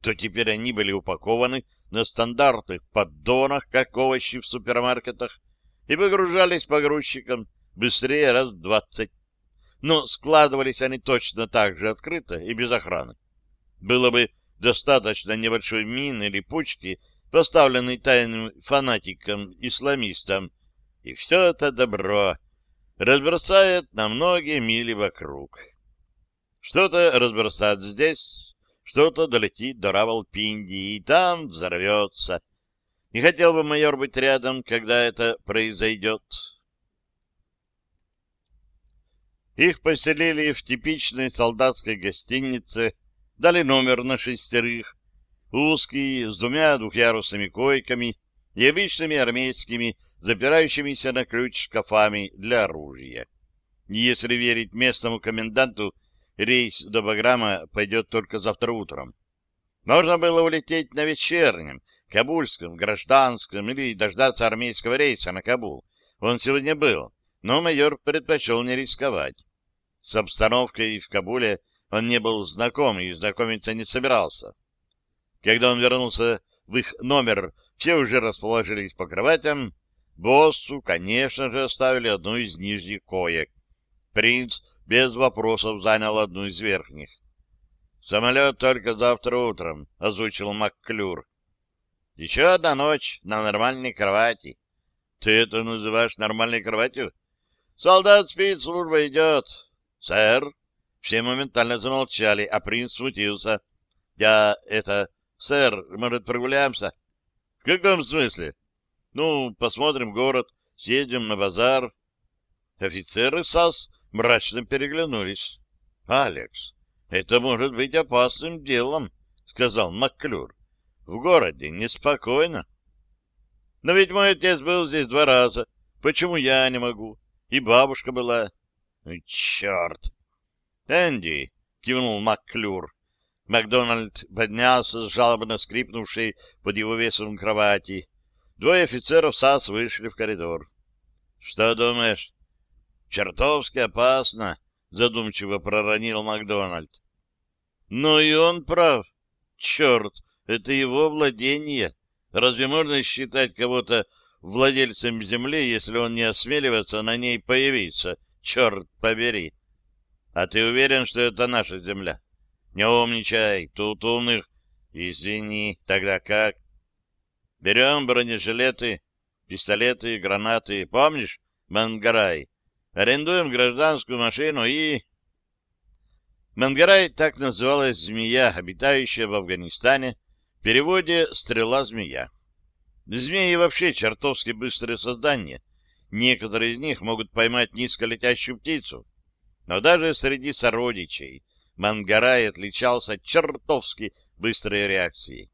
то теперь они были упакованы на стандартных поддонах, как овощи в супермаркетах, и выгружались погрузчикам быстрее раз в двадцать. Но складывались они точно так же открыто и без охраны. Было бы достаточно небольшой мины или пучки, поставленной тайным фанатикам-исламистам, и все это добро разбросает на многие мили вокруг. Что-то разбросает здесь, что-то долетит до Равалпинди, и там взорвется. Не хотел бы майор быть рядом, когда это произойдет. Их поселили в типичной солдатской гостинице, дали номер на шестерых, узкий, с двумя двухъярусными койками и обычными армейскими, запирающимися на ключ шкафами для оружия. Если верить местному коменданту, рейс до Баграма пойдет только завтра утром. Можно было улететь на вечернем, кабульском, гражданском или дождаться армейского рейса на Кабул. Он сегодня был, но майор предпочел не рисковать. С обстановкой в Кабуле он не был знаком и знакомиться не собирался. Когда он вернулся в их номер, все уже расположились по кроватям. Боссу, конечно же, оставили одну из нижних коек. Принц без вопросов занял одну из верхних. «Самолет только завтра утром», — озвучил Макклюр. «Еще одна ночь на нормальной кровати». «Ты это называешь нормальной кроватью?» «Солдат спит, служба идет». «Сэр?» Все моментально замолчали, а принц смутился. «Я это... Сэр, может, прогуляемся?» «В каком смысле?» «Ну, посмотрим город, съездим на базар». Офицеры САС мрачно переглянулись. — Алекс, это может быть опасным делом, — сказал Макклюр. — В городе неспокойно. — Но ведь мой отец был здесь два раза. Почему я не могу? И бабушка была. — Черт! — Энди, — кивнул Макклюр. Макдональд поднялся с жалобно скрипнувшей под его весом кровати. двое офицеров САС вышли в коридор. — Что думаешь? — Чертовски опасно, — задумчиво проронил Макдональд. — Ну и он прав. Черт, это его владение. Разве можно считать кого-то владельцем земли, если он не осмеливается на ней появиться? Черт побери! А ты уверен, что это наша земля? Не умничай, тут умных. Извини, тогда как? Берем бронежилеты, пистолеты, гранаты. Помнишь, Мангарай? Арендуем гражданскую машину и... Мангарай так называлась змея, обитающая в Афганистане, в переводе «стрела-змея». Змеи вообще чертовски быстрые создания. Некоторые из них могут поймать низколетящую птицу. Но даже среди сородичей Мангарай отличался чертовски быстрой реакцией.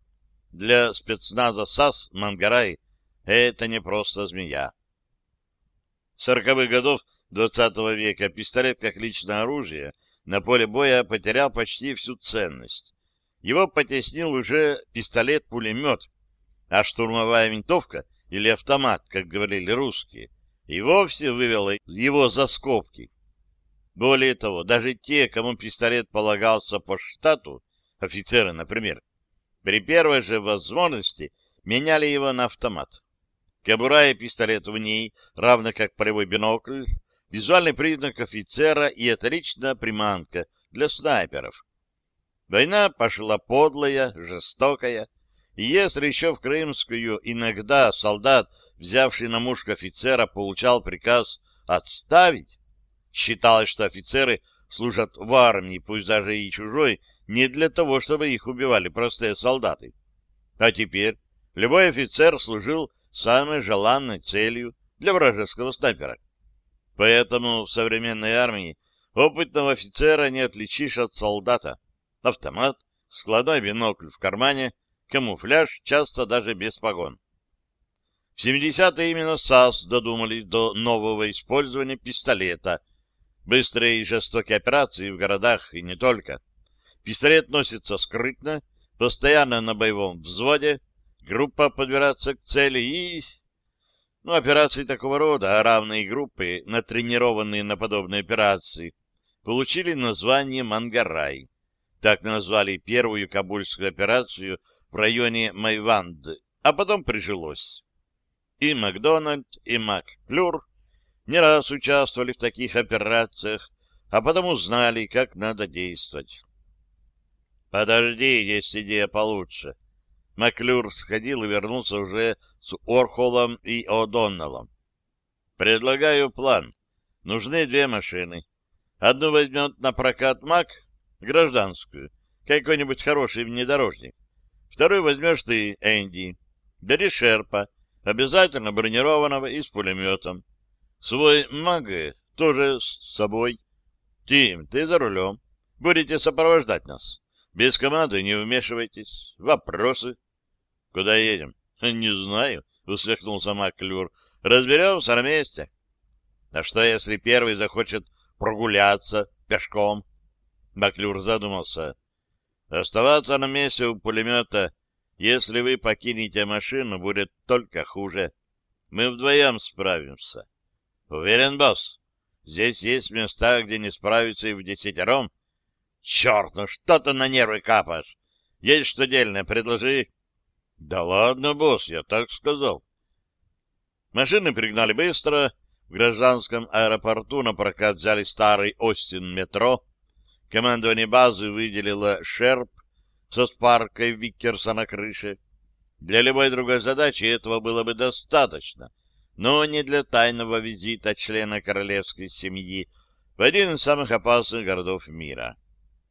Для спецназа САС Мангарай — это не просто змея. Сороковых годов XX века пистолет как личное оружие на поле боя потерял почти всю ценность. Его потеснил уже пистолет-пулемет, а штурмовая винтовка или автомат, как говорили русские, и вовсе вывела его за скобки. Более того, даже те, кому пистолет полагался по штату, офицеры, например, при первой же возможности меняли его на автомат. Кобура и пистолет в ней, равно как полевой бинокль, визуальный признак офицера и отличная приманка для снайперов. Война пошла подлая, жестокая, и если еще в Крымскую иногда солдат, взявший на мушку офицера, получал приказ отставить, считалось, что офицеры служат в армии, пусть даже и чужой, не для того, чтобы их убивали простые солдаты. А теперь любой офицер служил самой желанной целью для вражеского снайпера. Поэтому в современной армии опытного офицера не отличишь от солдата. Автомат, складной бинокль в кармане, камуфляж, часто даже без погон. В 70-е именно САС додумались до нового использования пистолета. Быстрые и жестокие операции в городах и не только. Пистолет носится скрытно, постоянно на боевом взводе, группа подбирается к цели и... Ну, операции такого рода, а равные группы, натренированные на подобные операции, получили название «Мангарай». Так назвали первую кабульскую операцию в районе Майванд, а потом прижилось. И Макдональд, и Макклюр не раз участвовали в таких операциях, а потому знали, как надо действовать. Подожди, есть идея получше. Маклюр сходил и вернулся уже с Орхолом и О'Доннеллом. Предлагаю план. Нужны две машины. Одну возьмет на прокат Мак, гражданскую, какой-нибудь хороший внедорожник. Вторую возьмешь ты, Энди. Бери Шерпа, обязательно бронированного и с пулеметом. Свой Маг тоже с собой. Тим, ты за рулем. Будете сопровождать нас. Без команды не вмешивайтесь. Вопросы? Куда едем? Не знаю, усмехнулся Маклюр. Разберемся на месте. А что, если первый захочет прогуляться пешком? Маклюр задумался. Оставаться на месте у пулемета, если вы покинете машину, будет только хуже. Мы вдвоем справимся. Уверен, босс? Здесь есть места, где не справиться и в десятером. Черт, ну что ты на нервы капаешь? Есть что дельное, предложи. Да ладно, босс, я так сказал. Машины пригнали быстро. В гражданском аэропорту на прокат взяли старый Остин метро. Командование базы выделило шерп со спаркой Виккерса на крыше. Для любой другой задачи этого было бы достаточно, но не для тайного визита члена королевской семьи в один из самых опасных городов мира.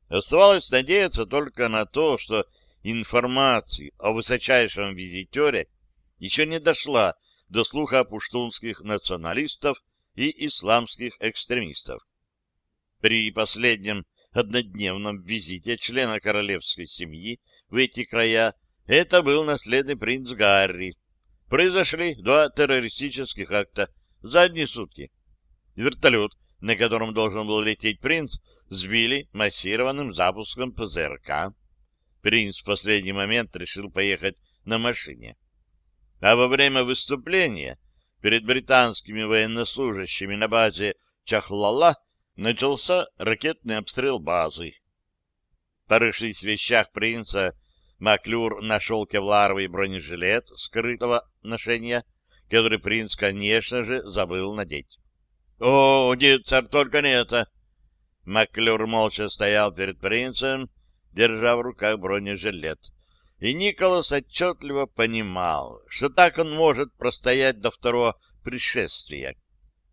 Оставалось надеяться только на то, что информация о высочайшем визитере еще не дошла до слуха пуштунских националистов и исламских экстремистов. При последнем однодневном визите члена королевской семьи в эти края это был наследный принц Гарри. Произошли два террористических акта за одни сутки. Вертолет, на котором должен был лететь принц, сбили массированным запуском ПЗРК. Принц в последний момент решил поехать на машине. А во время выступления перед британскими военнослужащими на базе Чахлала начался ракетный обстрел базы. Порывшись в вещах принца, Маклюр нашел кевларовый бронежилет скрытого ношения, который принц, конечно же, забыл надеть. — О, царь, только не это! Маклюр молча стоял перед принцем, держа в руках бронежилет. И Николас отчетливо понимал, что так он может простоять до второго пришествия.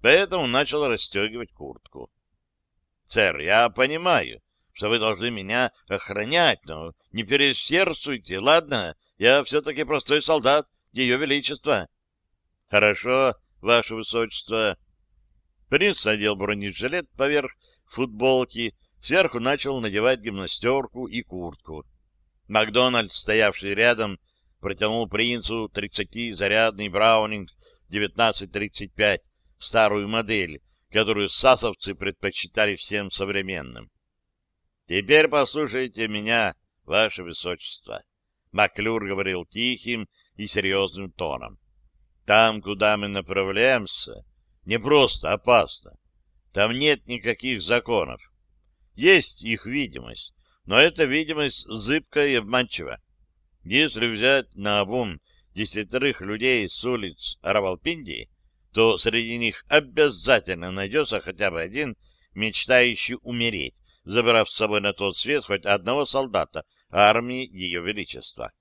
Поэтому начал расстегивать куртку. — Сэр, я понимаю, что вы должны меня охранять, но не пересердствуйте, ладно? Я все-таки простой солдат, Ее Величество. — Хорошо, Ваше Высочество. Принц надел бронежилет поверх футболки, сверху начал надевать гимнастерку и куртку. Макдональд, стоявший рядом, протянул принцу 30-зарядный Браунинг 1935, старую модель, которую сасовцы предпочитали всем современным. Теперь послушайте меня, ваше высочество. Маклюр говорил тихим и серьезным тоном. Там, куда мы направляемся, не просто опасно. Там нет никаких законов. Есть их видимость, но эта видимость зыбкая и обманчива. Если взять на обум десятерых людей с улиц Равалпиндии, то среди них обязательно найдется хотя бы один, мечтающий умереть, забрав с собой на тот свет хоть одного солдата армии Ее Величества.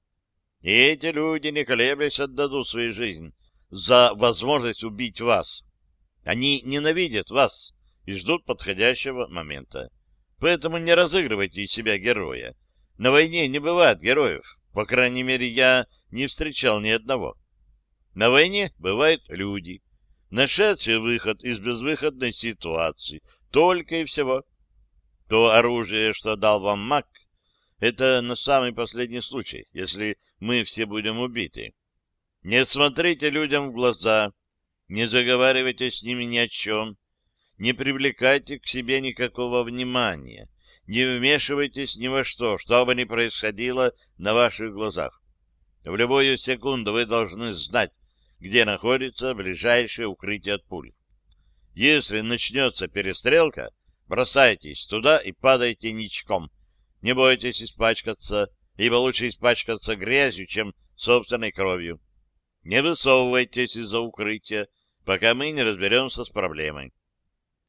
И эти люди, не колеблясь, отдадут свою жизнь за возможность убить вас. Они ненавидят вас и ждут подходящего момента. Поэтому не разыгрывайте из себя героя. На войне не бывает героев. По крайней мере, я не встречал ни одного. На войне бывают люди, нашедшие выход из безвыходной ситуации. Только и всего. То оружие, что дал вам маг, это на самый последний случай, если мы все будем убиты. Не смотрите людям в глаза, не заговаривайте с ними ни о чем, не привлекайте к себе никакого внимания, не вмешивайтесь ни во что, что бы ни происходило на ваших глазах. В любую секунду вы должны знать, где находится ближайшее укрытие от пуль. Если начнется перестрелка, Бросайтесь туда и падайте ничком. Не бойтесь испачкаться, ибо лучше испачкаться грязью, чем собственной кровью. Не высовывайтесь из-за укрытия, пока мы не разберемся с проблемой.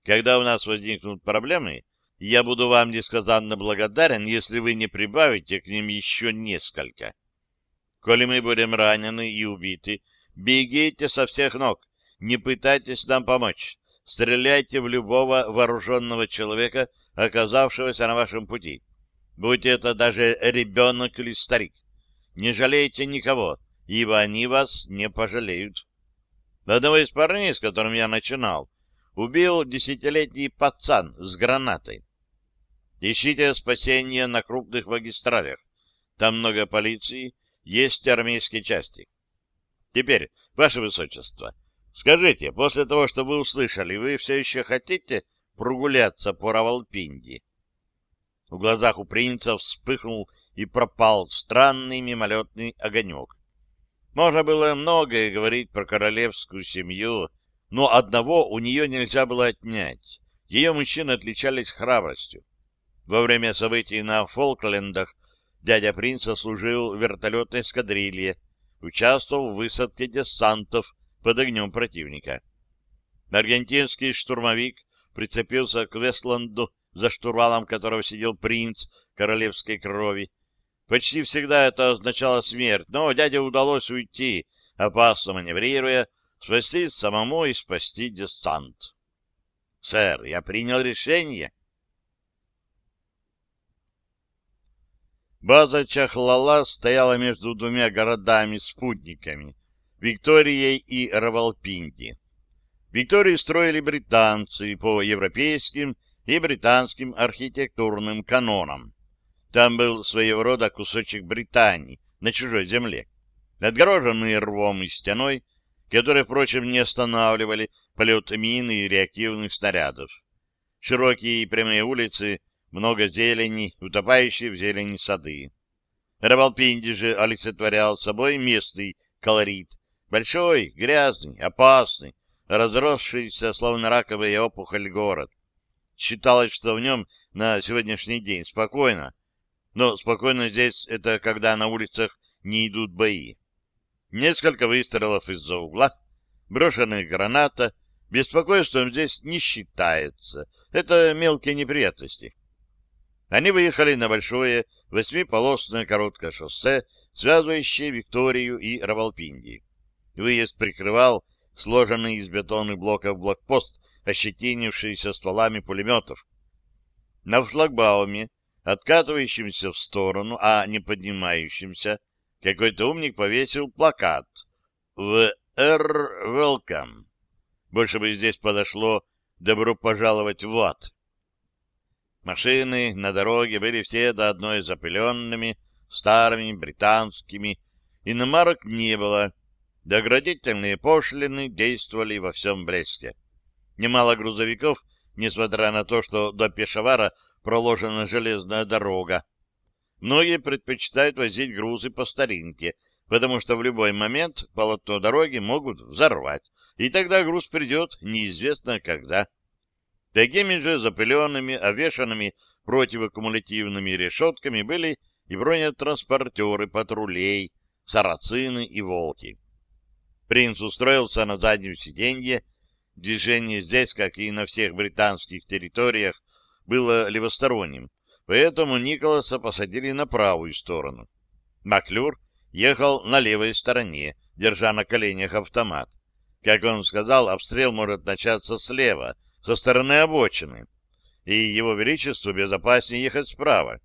Когда у нас возникнут проблемы, я буду вам несказанно благодарен, если вы не прибавите к ним еще несколько. Коли мы будем ранены и убиты, бегите со всех ног, не пытайтесь нам помочь стреляйте в любого вооруженного человека, оказавшегося на вашем пути. Будь это даже ребенок или старик. Не жалейте никого, ибо они вас не пожалеют. Одного из парней, с которым я начинал, убил десятилетний пацан с гранатой. Ищите спасения на крупных магистралях. Там много полиции, есть армейские части. Теперь, ваше высочество, Скажите, после того, что вы услышали, вы все еще хотите прогуляться по Равалпинди? В глазах у принца вспыхнул и пропал странный мимолетный огонек. Можно было многое говорить про королевскую семью, но одного у нее нельзя было отнять. Ее мужчины отличались храбростью. Во время событий на Фолклендах дядя принца служил в вертолетной эскадрилье, участвовал в высадке десантов под огнем противника. Аргентинский штурмовик прицепился к Вестланду, за штурвалом которого сидел принц королевской крови. Почти всегда это означало смерть, но дяде удалось уйти, опасно маневрируя, спасти самому и спасти десант. «Сэр, я принял решение». База Чахлала стояла между двумя городами-спутниками — Викторией и Равалпинди. Викторию строили британцы по европейским и британским архитектурным канонам. Там был своего рода кусочек Британии на чужой земле, отгороженный рвом и стеной, которые, впрочем, не останавливали полет мин и реактивных снарядов. Широкие и прямые улицы, много зелени, утопающие в зелени сады. Равалпинди же олицетворял собой местный колорит, Большой, грязный, опасный, разросшийся, словно раковая опухоль, город. Считалось, что в нем на сегодняшний день спокойно, но спокойно здесь это когда на улицах не идут бои. Несколько выстрелов из-за угла, брошенная граната, беспокойством здесь не считается. Это мелкие неприятности. Они выехали на большое восьмиполосное короткое шоссе, связывающее Викторию и Равалпинди. Выезд прикрывал сложенный из бетонных блоков блокпост, ощетинившийся стволами пулеметов. На флагбауме, откатывающемся в сторону, а не поднимающемся, какой-то умник повесил плакат «В Р. Welcome». Больше бы здесь подошло «Добро пожаловать в ад». Машины на дороге были все до одной запыленными, старыми, британскими. Иномарок не было. Доградительные пошлины действовали во всем Бресте. Немало грузовиков, несмотря на то, что до Пешавара проложена железная дорога. Многие предпочитают возить грузы по старинке, потому что в любой момент полотно дороги могут взорвать, и тогда груз придет неизвестно когда. Такими же запыленными, овешанными противокумулятивными решетками были и бронетранспортеры патрулей, сарацины и волки. Принц устроился на заднем сиденье. Движение здесь, как и на всех британских территориях, было левосторонним, поэтому Николаса посадили на правую сторону. Маклюр ехал на левой стороне, держа на коленях автомат. Как он сказал, обстрел может начаться слева — со стороны обочины, и его величеству безопаснее ехать справа.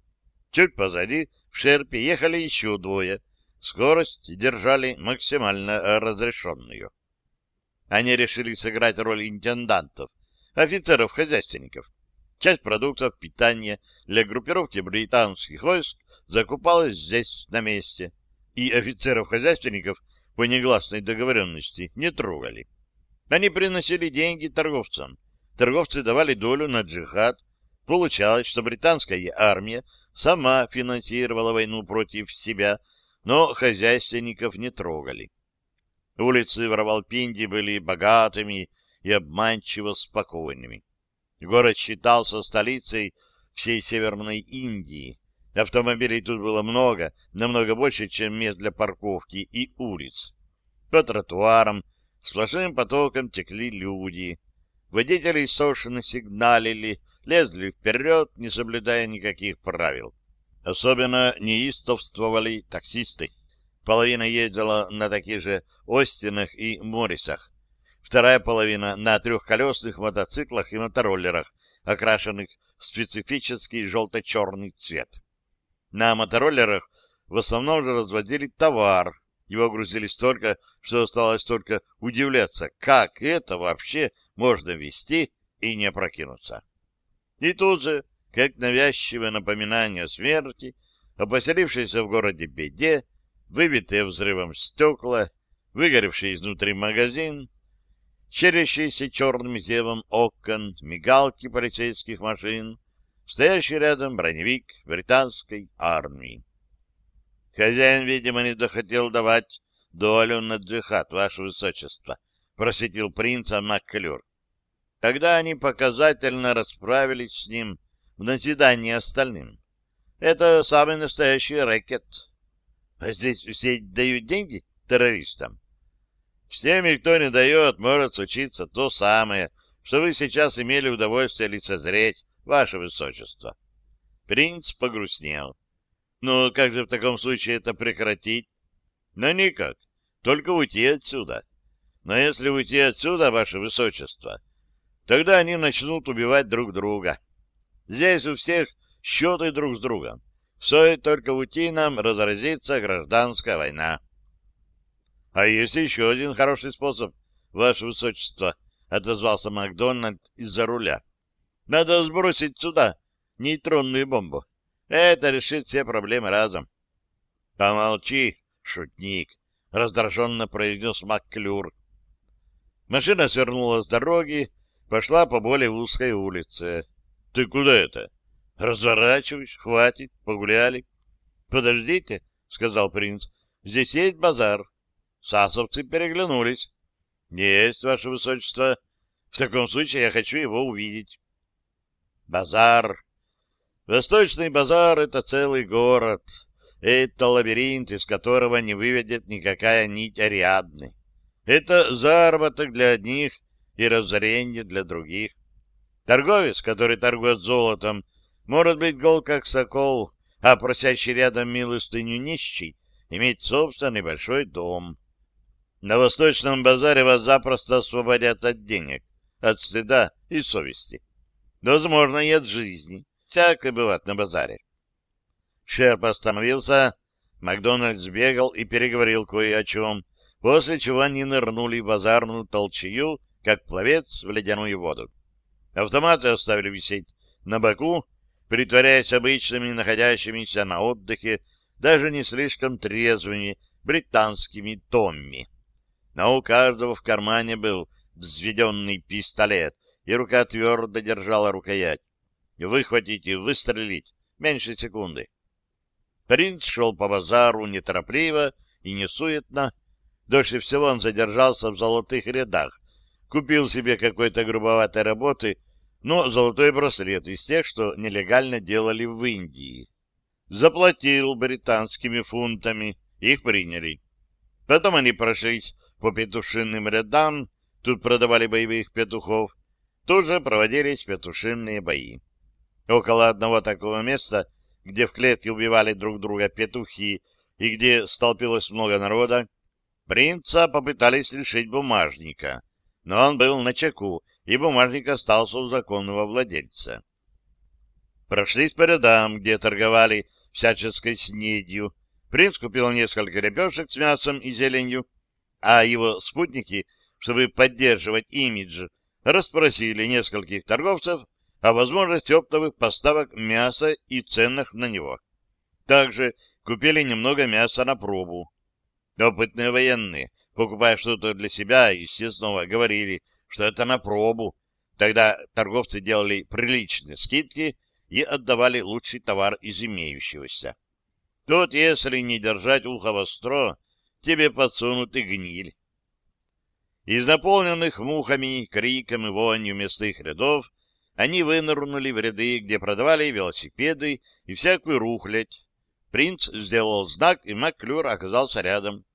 Чуть позади, в шерпе, ехали еще двое. Скорость держали максимально разрешенную. Они решили сыграть роль интендантов, офицеров-хозяйственников. Часть продуктов питания для группировки британских войск закупалась здесь, на месте, и офицеров-хозяйственников по негласной договоренности не трогали. Они приносили деньги торговцам, торговцы давали долю на джихад. Получалось, что британская армия сама финансировала войну против себя, но хозяйственников не трогали. Улицы в Равалпинде были богатыми и обманчиво спокойными. Город считался столицей всей Северной Индии. Автомобилей тут было много, намного больше, чем мест для парковки и улиц. По тротуарам сплошным потоком текли люди — Водители сошенно сигналили, лезли вперед, не соблюдая никаких правил. Особенно неистовствовали таксисты. Половина ездила на таких же Остинах и Моррисах. Вторая половина на трехколесных мотоциклах и мотороллерах, окрашенных в специфический желто-черный цвет. На мотороллерах в основном же разводили товар. Его грузили столько, что осталось только удивляться, как это вообще можно вести и не опрокинуться. И тут же, как навязчивое напоминание о смерти, о поселившейся в городе беде, выбитые взрывом стекла, выгоревший изнутри магазин, черящиеся черным зевом окон, мигалки полицейских машин, стоящий рядом броневик британской армии. Хозяин, видимо, не захотел давать долю на джихад, ваше высочество, — просветил принца Макклюр. Тогда они показательно расправились с ним в назидание остальным. Это самый настоящий рэкет. А здесь все дают деньги террористам? Всем, кто не дает, может случиться то самое, что вы сейчас имели удовольствие лицезреть, ваше высочество. Принц погрустнел. Ну, как же в таком случае это прекратить? Ну, никак. Только уйти отсюда. Но если уйти отсюда, ваше высочество, Тогда они начнут убивать друг друга. Здесь у всех счеты друг с другом. Стоит только уйти нам, разразится гражданская война. — А есть еще один хороший способ, ваше высочество, — отозвался Макдональд из-за руля. — Надо сбросить сюда нейтронную бомбу. Это решит все проблемы разом. — Помолчи, шутник, — раздраженно произнес Макклюр. Машина свернула с дороги, пошла по более узкой улице. — Ты куда это? — Разворачиваюсь, хватит, погуляли. — Подождите, — сказал принц, — здесь есть базар. Сасовцы переглянулись. — Есть, ваше высочество. В таком случае я хочу его увидеть. Базар. Восточный базар — это целый город. Это лабиринт, из которого не выведет никакая нить Ариадны. Это заработок для одних и разорение для других. Торговец, который торгует золотом, может быть гол как сокол, а просящий рядом милостыню нищий иметь собственный большой дом. На восточном базаре вас запросто освободят от денег, от стыда и совести. Возможно, и от жизни. Всякое бывает на базаре. Шерп остановился, Макдональдс бегал и переговорил кое о чем, после чего они нырнули в базарную толчею, как пловец в ледяную воду. Автоматы оставили висеть на боку, притворяясь обычными, находящимися на отдыхе, даже не слишком трезвыми британскими Томми. Но у каждого в кармане был взведенный пистолет, и рука твердо держала рукоять. Выхватить и выстрелить меньше секунды. Принц шел по базару неторопливо и несуетно. Дольше всего он задержался в золотых рядах. Купил себе какой-то грубоватой работы, но золотой браслет из тех, что нелегально делали в Индии. Заплатил британскими фунтами, их приняли. Потом они прошлись по петушиным рядам, тут продавали боевых петухов, тут же проводились петушинные бои. Около одного такого места где в клетке убивали друг друга петухи и где столпилось много народа, принца попытались лишить бумажника, но он был на чеку, и бумажник остался у законного владельца. Прошлись по рядам, где торговали всяческой снедью. Принц купил несколько ребешек с мясом и зеленью, а его спутники, чтобы поддерживать имидж, расспросили нескольких торговцев о возможности оптовых поставок мяса и ценах на него. Также купили немного мяса на пробу. Опытные военные, покупая что-то для себя, естественно, говорили, что это на пробу. Тогда торговцы делали приличные скидки и отдавали лучший товар из имеющегося. Тут, если не держать ухо востро, тебе подсунут и гниль. Из наполненных мухами, криком и вонью мясных рядов они вынырнули в ряды, где продавали велосипеды и всякую рухлядь. Принц сделал знак, и Маклюр оказался рядом. —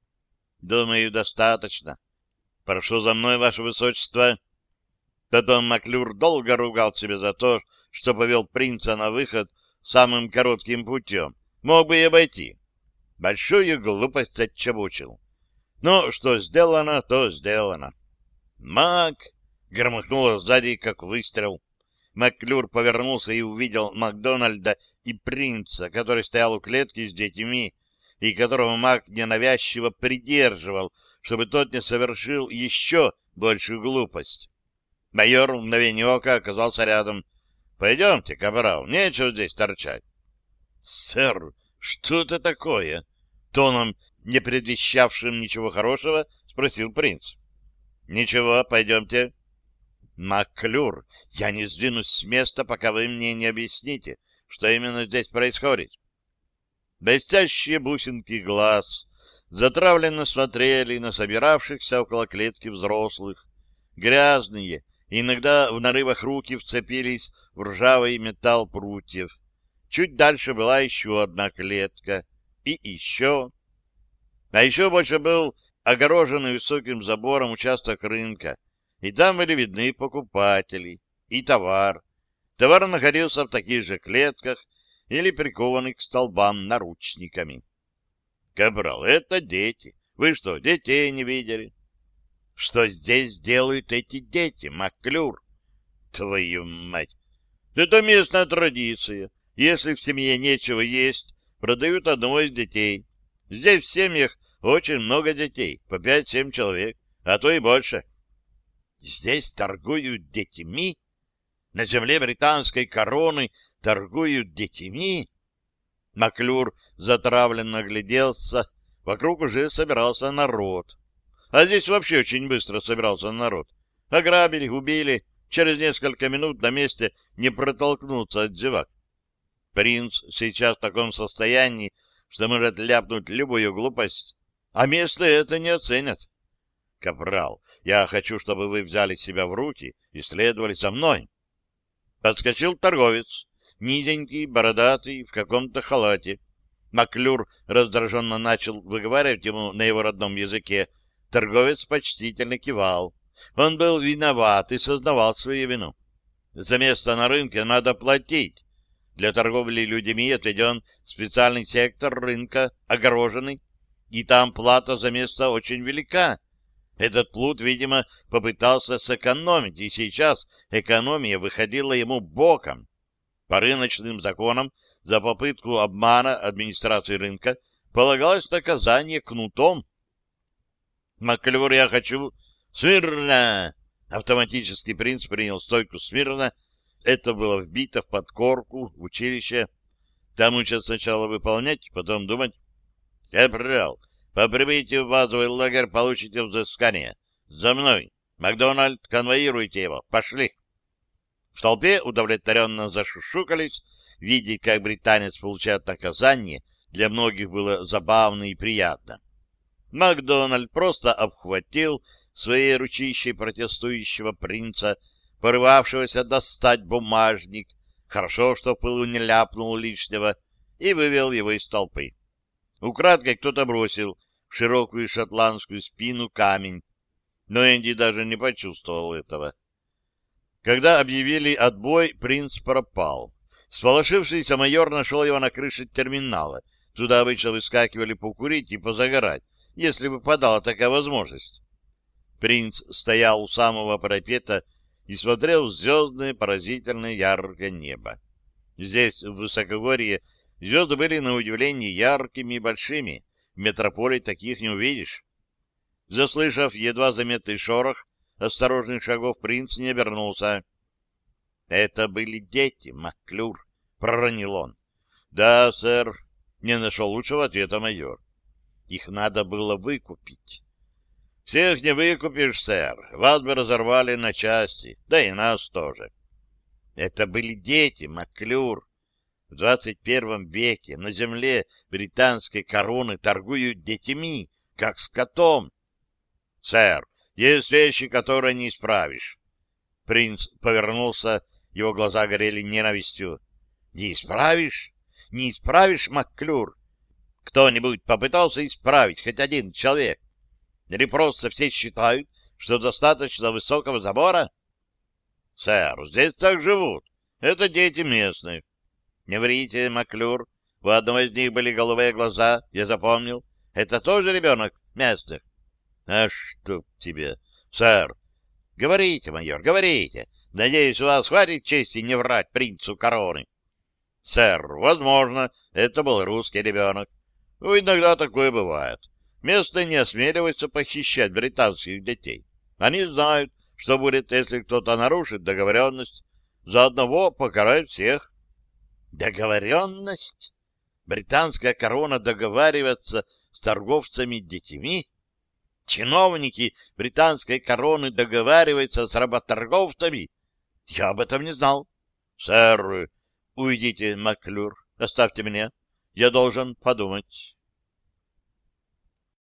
Думаю, достаточно. — Прошу за мной, ваше высочество. Потом Маклюр долго ругал себя за то, что повел принца на выход самым коротким путем. Мог бы и обойти. Большую глупость отчебучил. Но что сделано, то сделано. «Мак!» — громыхнуло сзади, как выстрел. Маклюр повернулся и увидел Макдональда и принца, который стоял у клетки с детьми, и которого Мак ненавязчиво придерживал, чтобы тот не совершил еще большую глупость. Майор в мгновение ока оказался рядом. — Пойдемте, капрал, нечего здесь торчать. — Сэр, что это такое? — тоном, не предвещавшим ничего хорошего, спросил принц. — Ничего, пойдемте. Маклюр, я не сдвинусь с места, пока вы мне не объясните, что именно здесь происходит. Блестящие бусинки глаз затравленно смотрели на собиравшихся около клетки взрослых. Грязные, иногда в нарывах руки вцепились в ржавый металл прутьев. Чуть дальше была еще одна клетка. И еще. А еще больше был огороженный высоким забором участок рынка, и там были видны покупатели и товар. Товар находился в таких же клетках или прикованный к столбам наручниками. Капрал, это дети. Вы что, детей не видели? Что здесь делают эти дети, Маклюр? Твою мать! Это местная традиция. Если в семье нечего есть, продают одного из детей. Здесь в семьях очень много детей, по пять-семь человек, а то и больше. — Здесь торгуют детьми? На земле британской короны торгуют детьми? Маклюр затравленно огляделся. Вокруг уже собирался народ. А здесь вообще очень быстро собирался народ. Ограбили, убили. Через несколько минут на месте не протолкнуться от зевак. Принц сейчас в таком состоянии, что может ляпнуть любую глупость. А место это не оценят. Капрал, я хочу, чтобы вы взяли себя в руки и следовали за мной. Подскочил торговец, низенький, бородатый, в каком-то халате. Маклюр раздраженно начал выговаривать ему на его родном языке. Торговец почтительно кивал. Он был виноват и сознавал свою вину. За место на рынке надо платить. Для торговли людьми отведен специальный сектор рынка, огороженный, и там плата за место очень велика. Этот плут, видимо, попытался сэкономить, и сейчас экономия выходила ему боком. По рыночным законам за попытку обмана администрации рынка полагалось наказание кнутом. «Маклюр, я хочу...» «Смирно!» Автоматический принц принял стойку смирно. Это было вбито в подкорку в училище. Там учат сначала выполнять, потом думать. «Капрал, по прибытию в базовый лагерь получите взыскание. За мной! Макдональд, конвоируйте его. Пошли!» В толпе удовлетворенно зашушукались, видя, как британец получает наказание, для многих было забавно и приятно. Макдональд просто обхватил своей ручищей протестующего принца, порывавшегося достать бумажник, хорошо, что пылу не ляпнул лишнего, и вывел его из толпы. Украдкой кто-то бросил в широкую шотландскую спину камень, но Энди даже не почувствовал этого. Когда объявили отбой, принц пропал. Сполошившийся майор нашел его на крыше терминала. Туда обычно выскакивали покурить и позагорать, если выпадала такая возможность. Принц стоял у самого парапета и смотрел в звездное поразительное яркое небо. Здесь, в высокогорье, звезды были на удивление яркими и большими. В метрополии таких не увидишь. Заслышав едва заметный шорох, осторожных шагов принц не обернулся. — Это были дети, Маклюр, — проронил он. — Да, сэр, — не нашел лучшего ответа майор. — Их надо было выкупить. — Всех не выкупишь, сэр. Вас бы разорвали на части, да и нас тоже. — Это были дети, Маклюр. В двадцать первом веке на земле британской короны торгуют детьми, как скотом. — Сэр, есть вещи, которые не исправишь. Принц повернулся, его глаза горели ненавистью. — Не исправишь? Не исправишь, Макклюр? Кто-нибудь попытался исправить хоть один человек? Или просто все считают, что достаточно высокого забора? — Сэр, здесь так живут. Это дети местных. Не врите, Маклюр. У одного из них были голубые глаза, я запомнил. Это тоже ребенок местных. А что тебе? Сэр, говорите, майор, говорите. Надеюсь, у вас хватит чести не врать принцу короны. Сэр, возможно, это был русский ребенок. Ну, иногда такое бывает. Местные не осмеливаются похищать британских детей. Они знают, что будет, если кто-то нарушит договоренность. За одного покарают всех. Договоренность? Британская корона договаривается с торговцами детьми? Чиновники британской короны договариваются с работорговцами? Я об этом не знал. Сэр, уйдите, Маклюр, оставьте меня. Я должен подумать.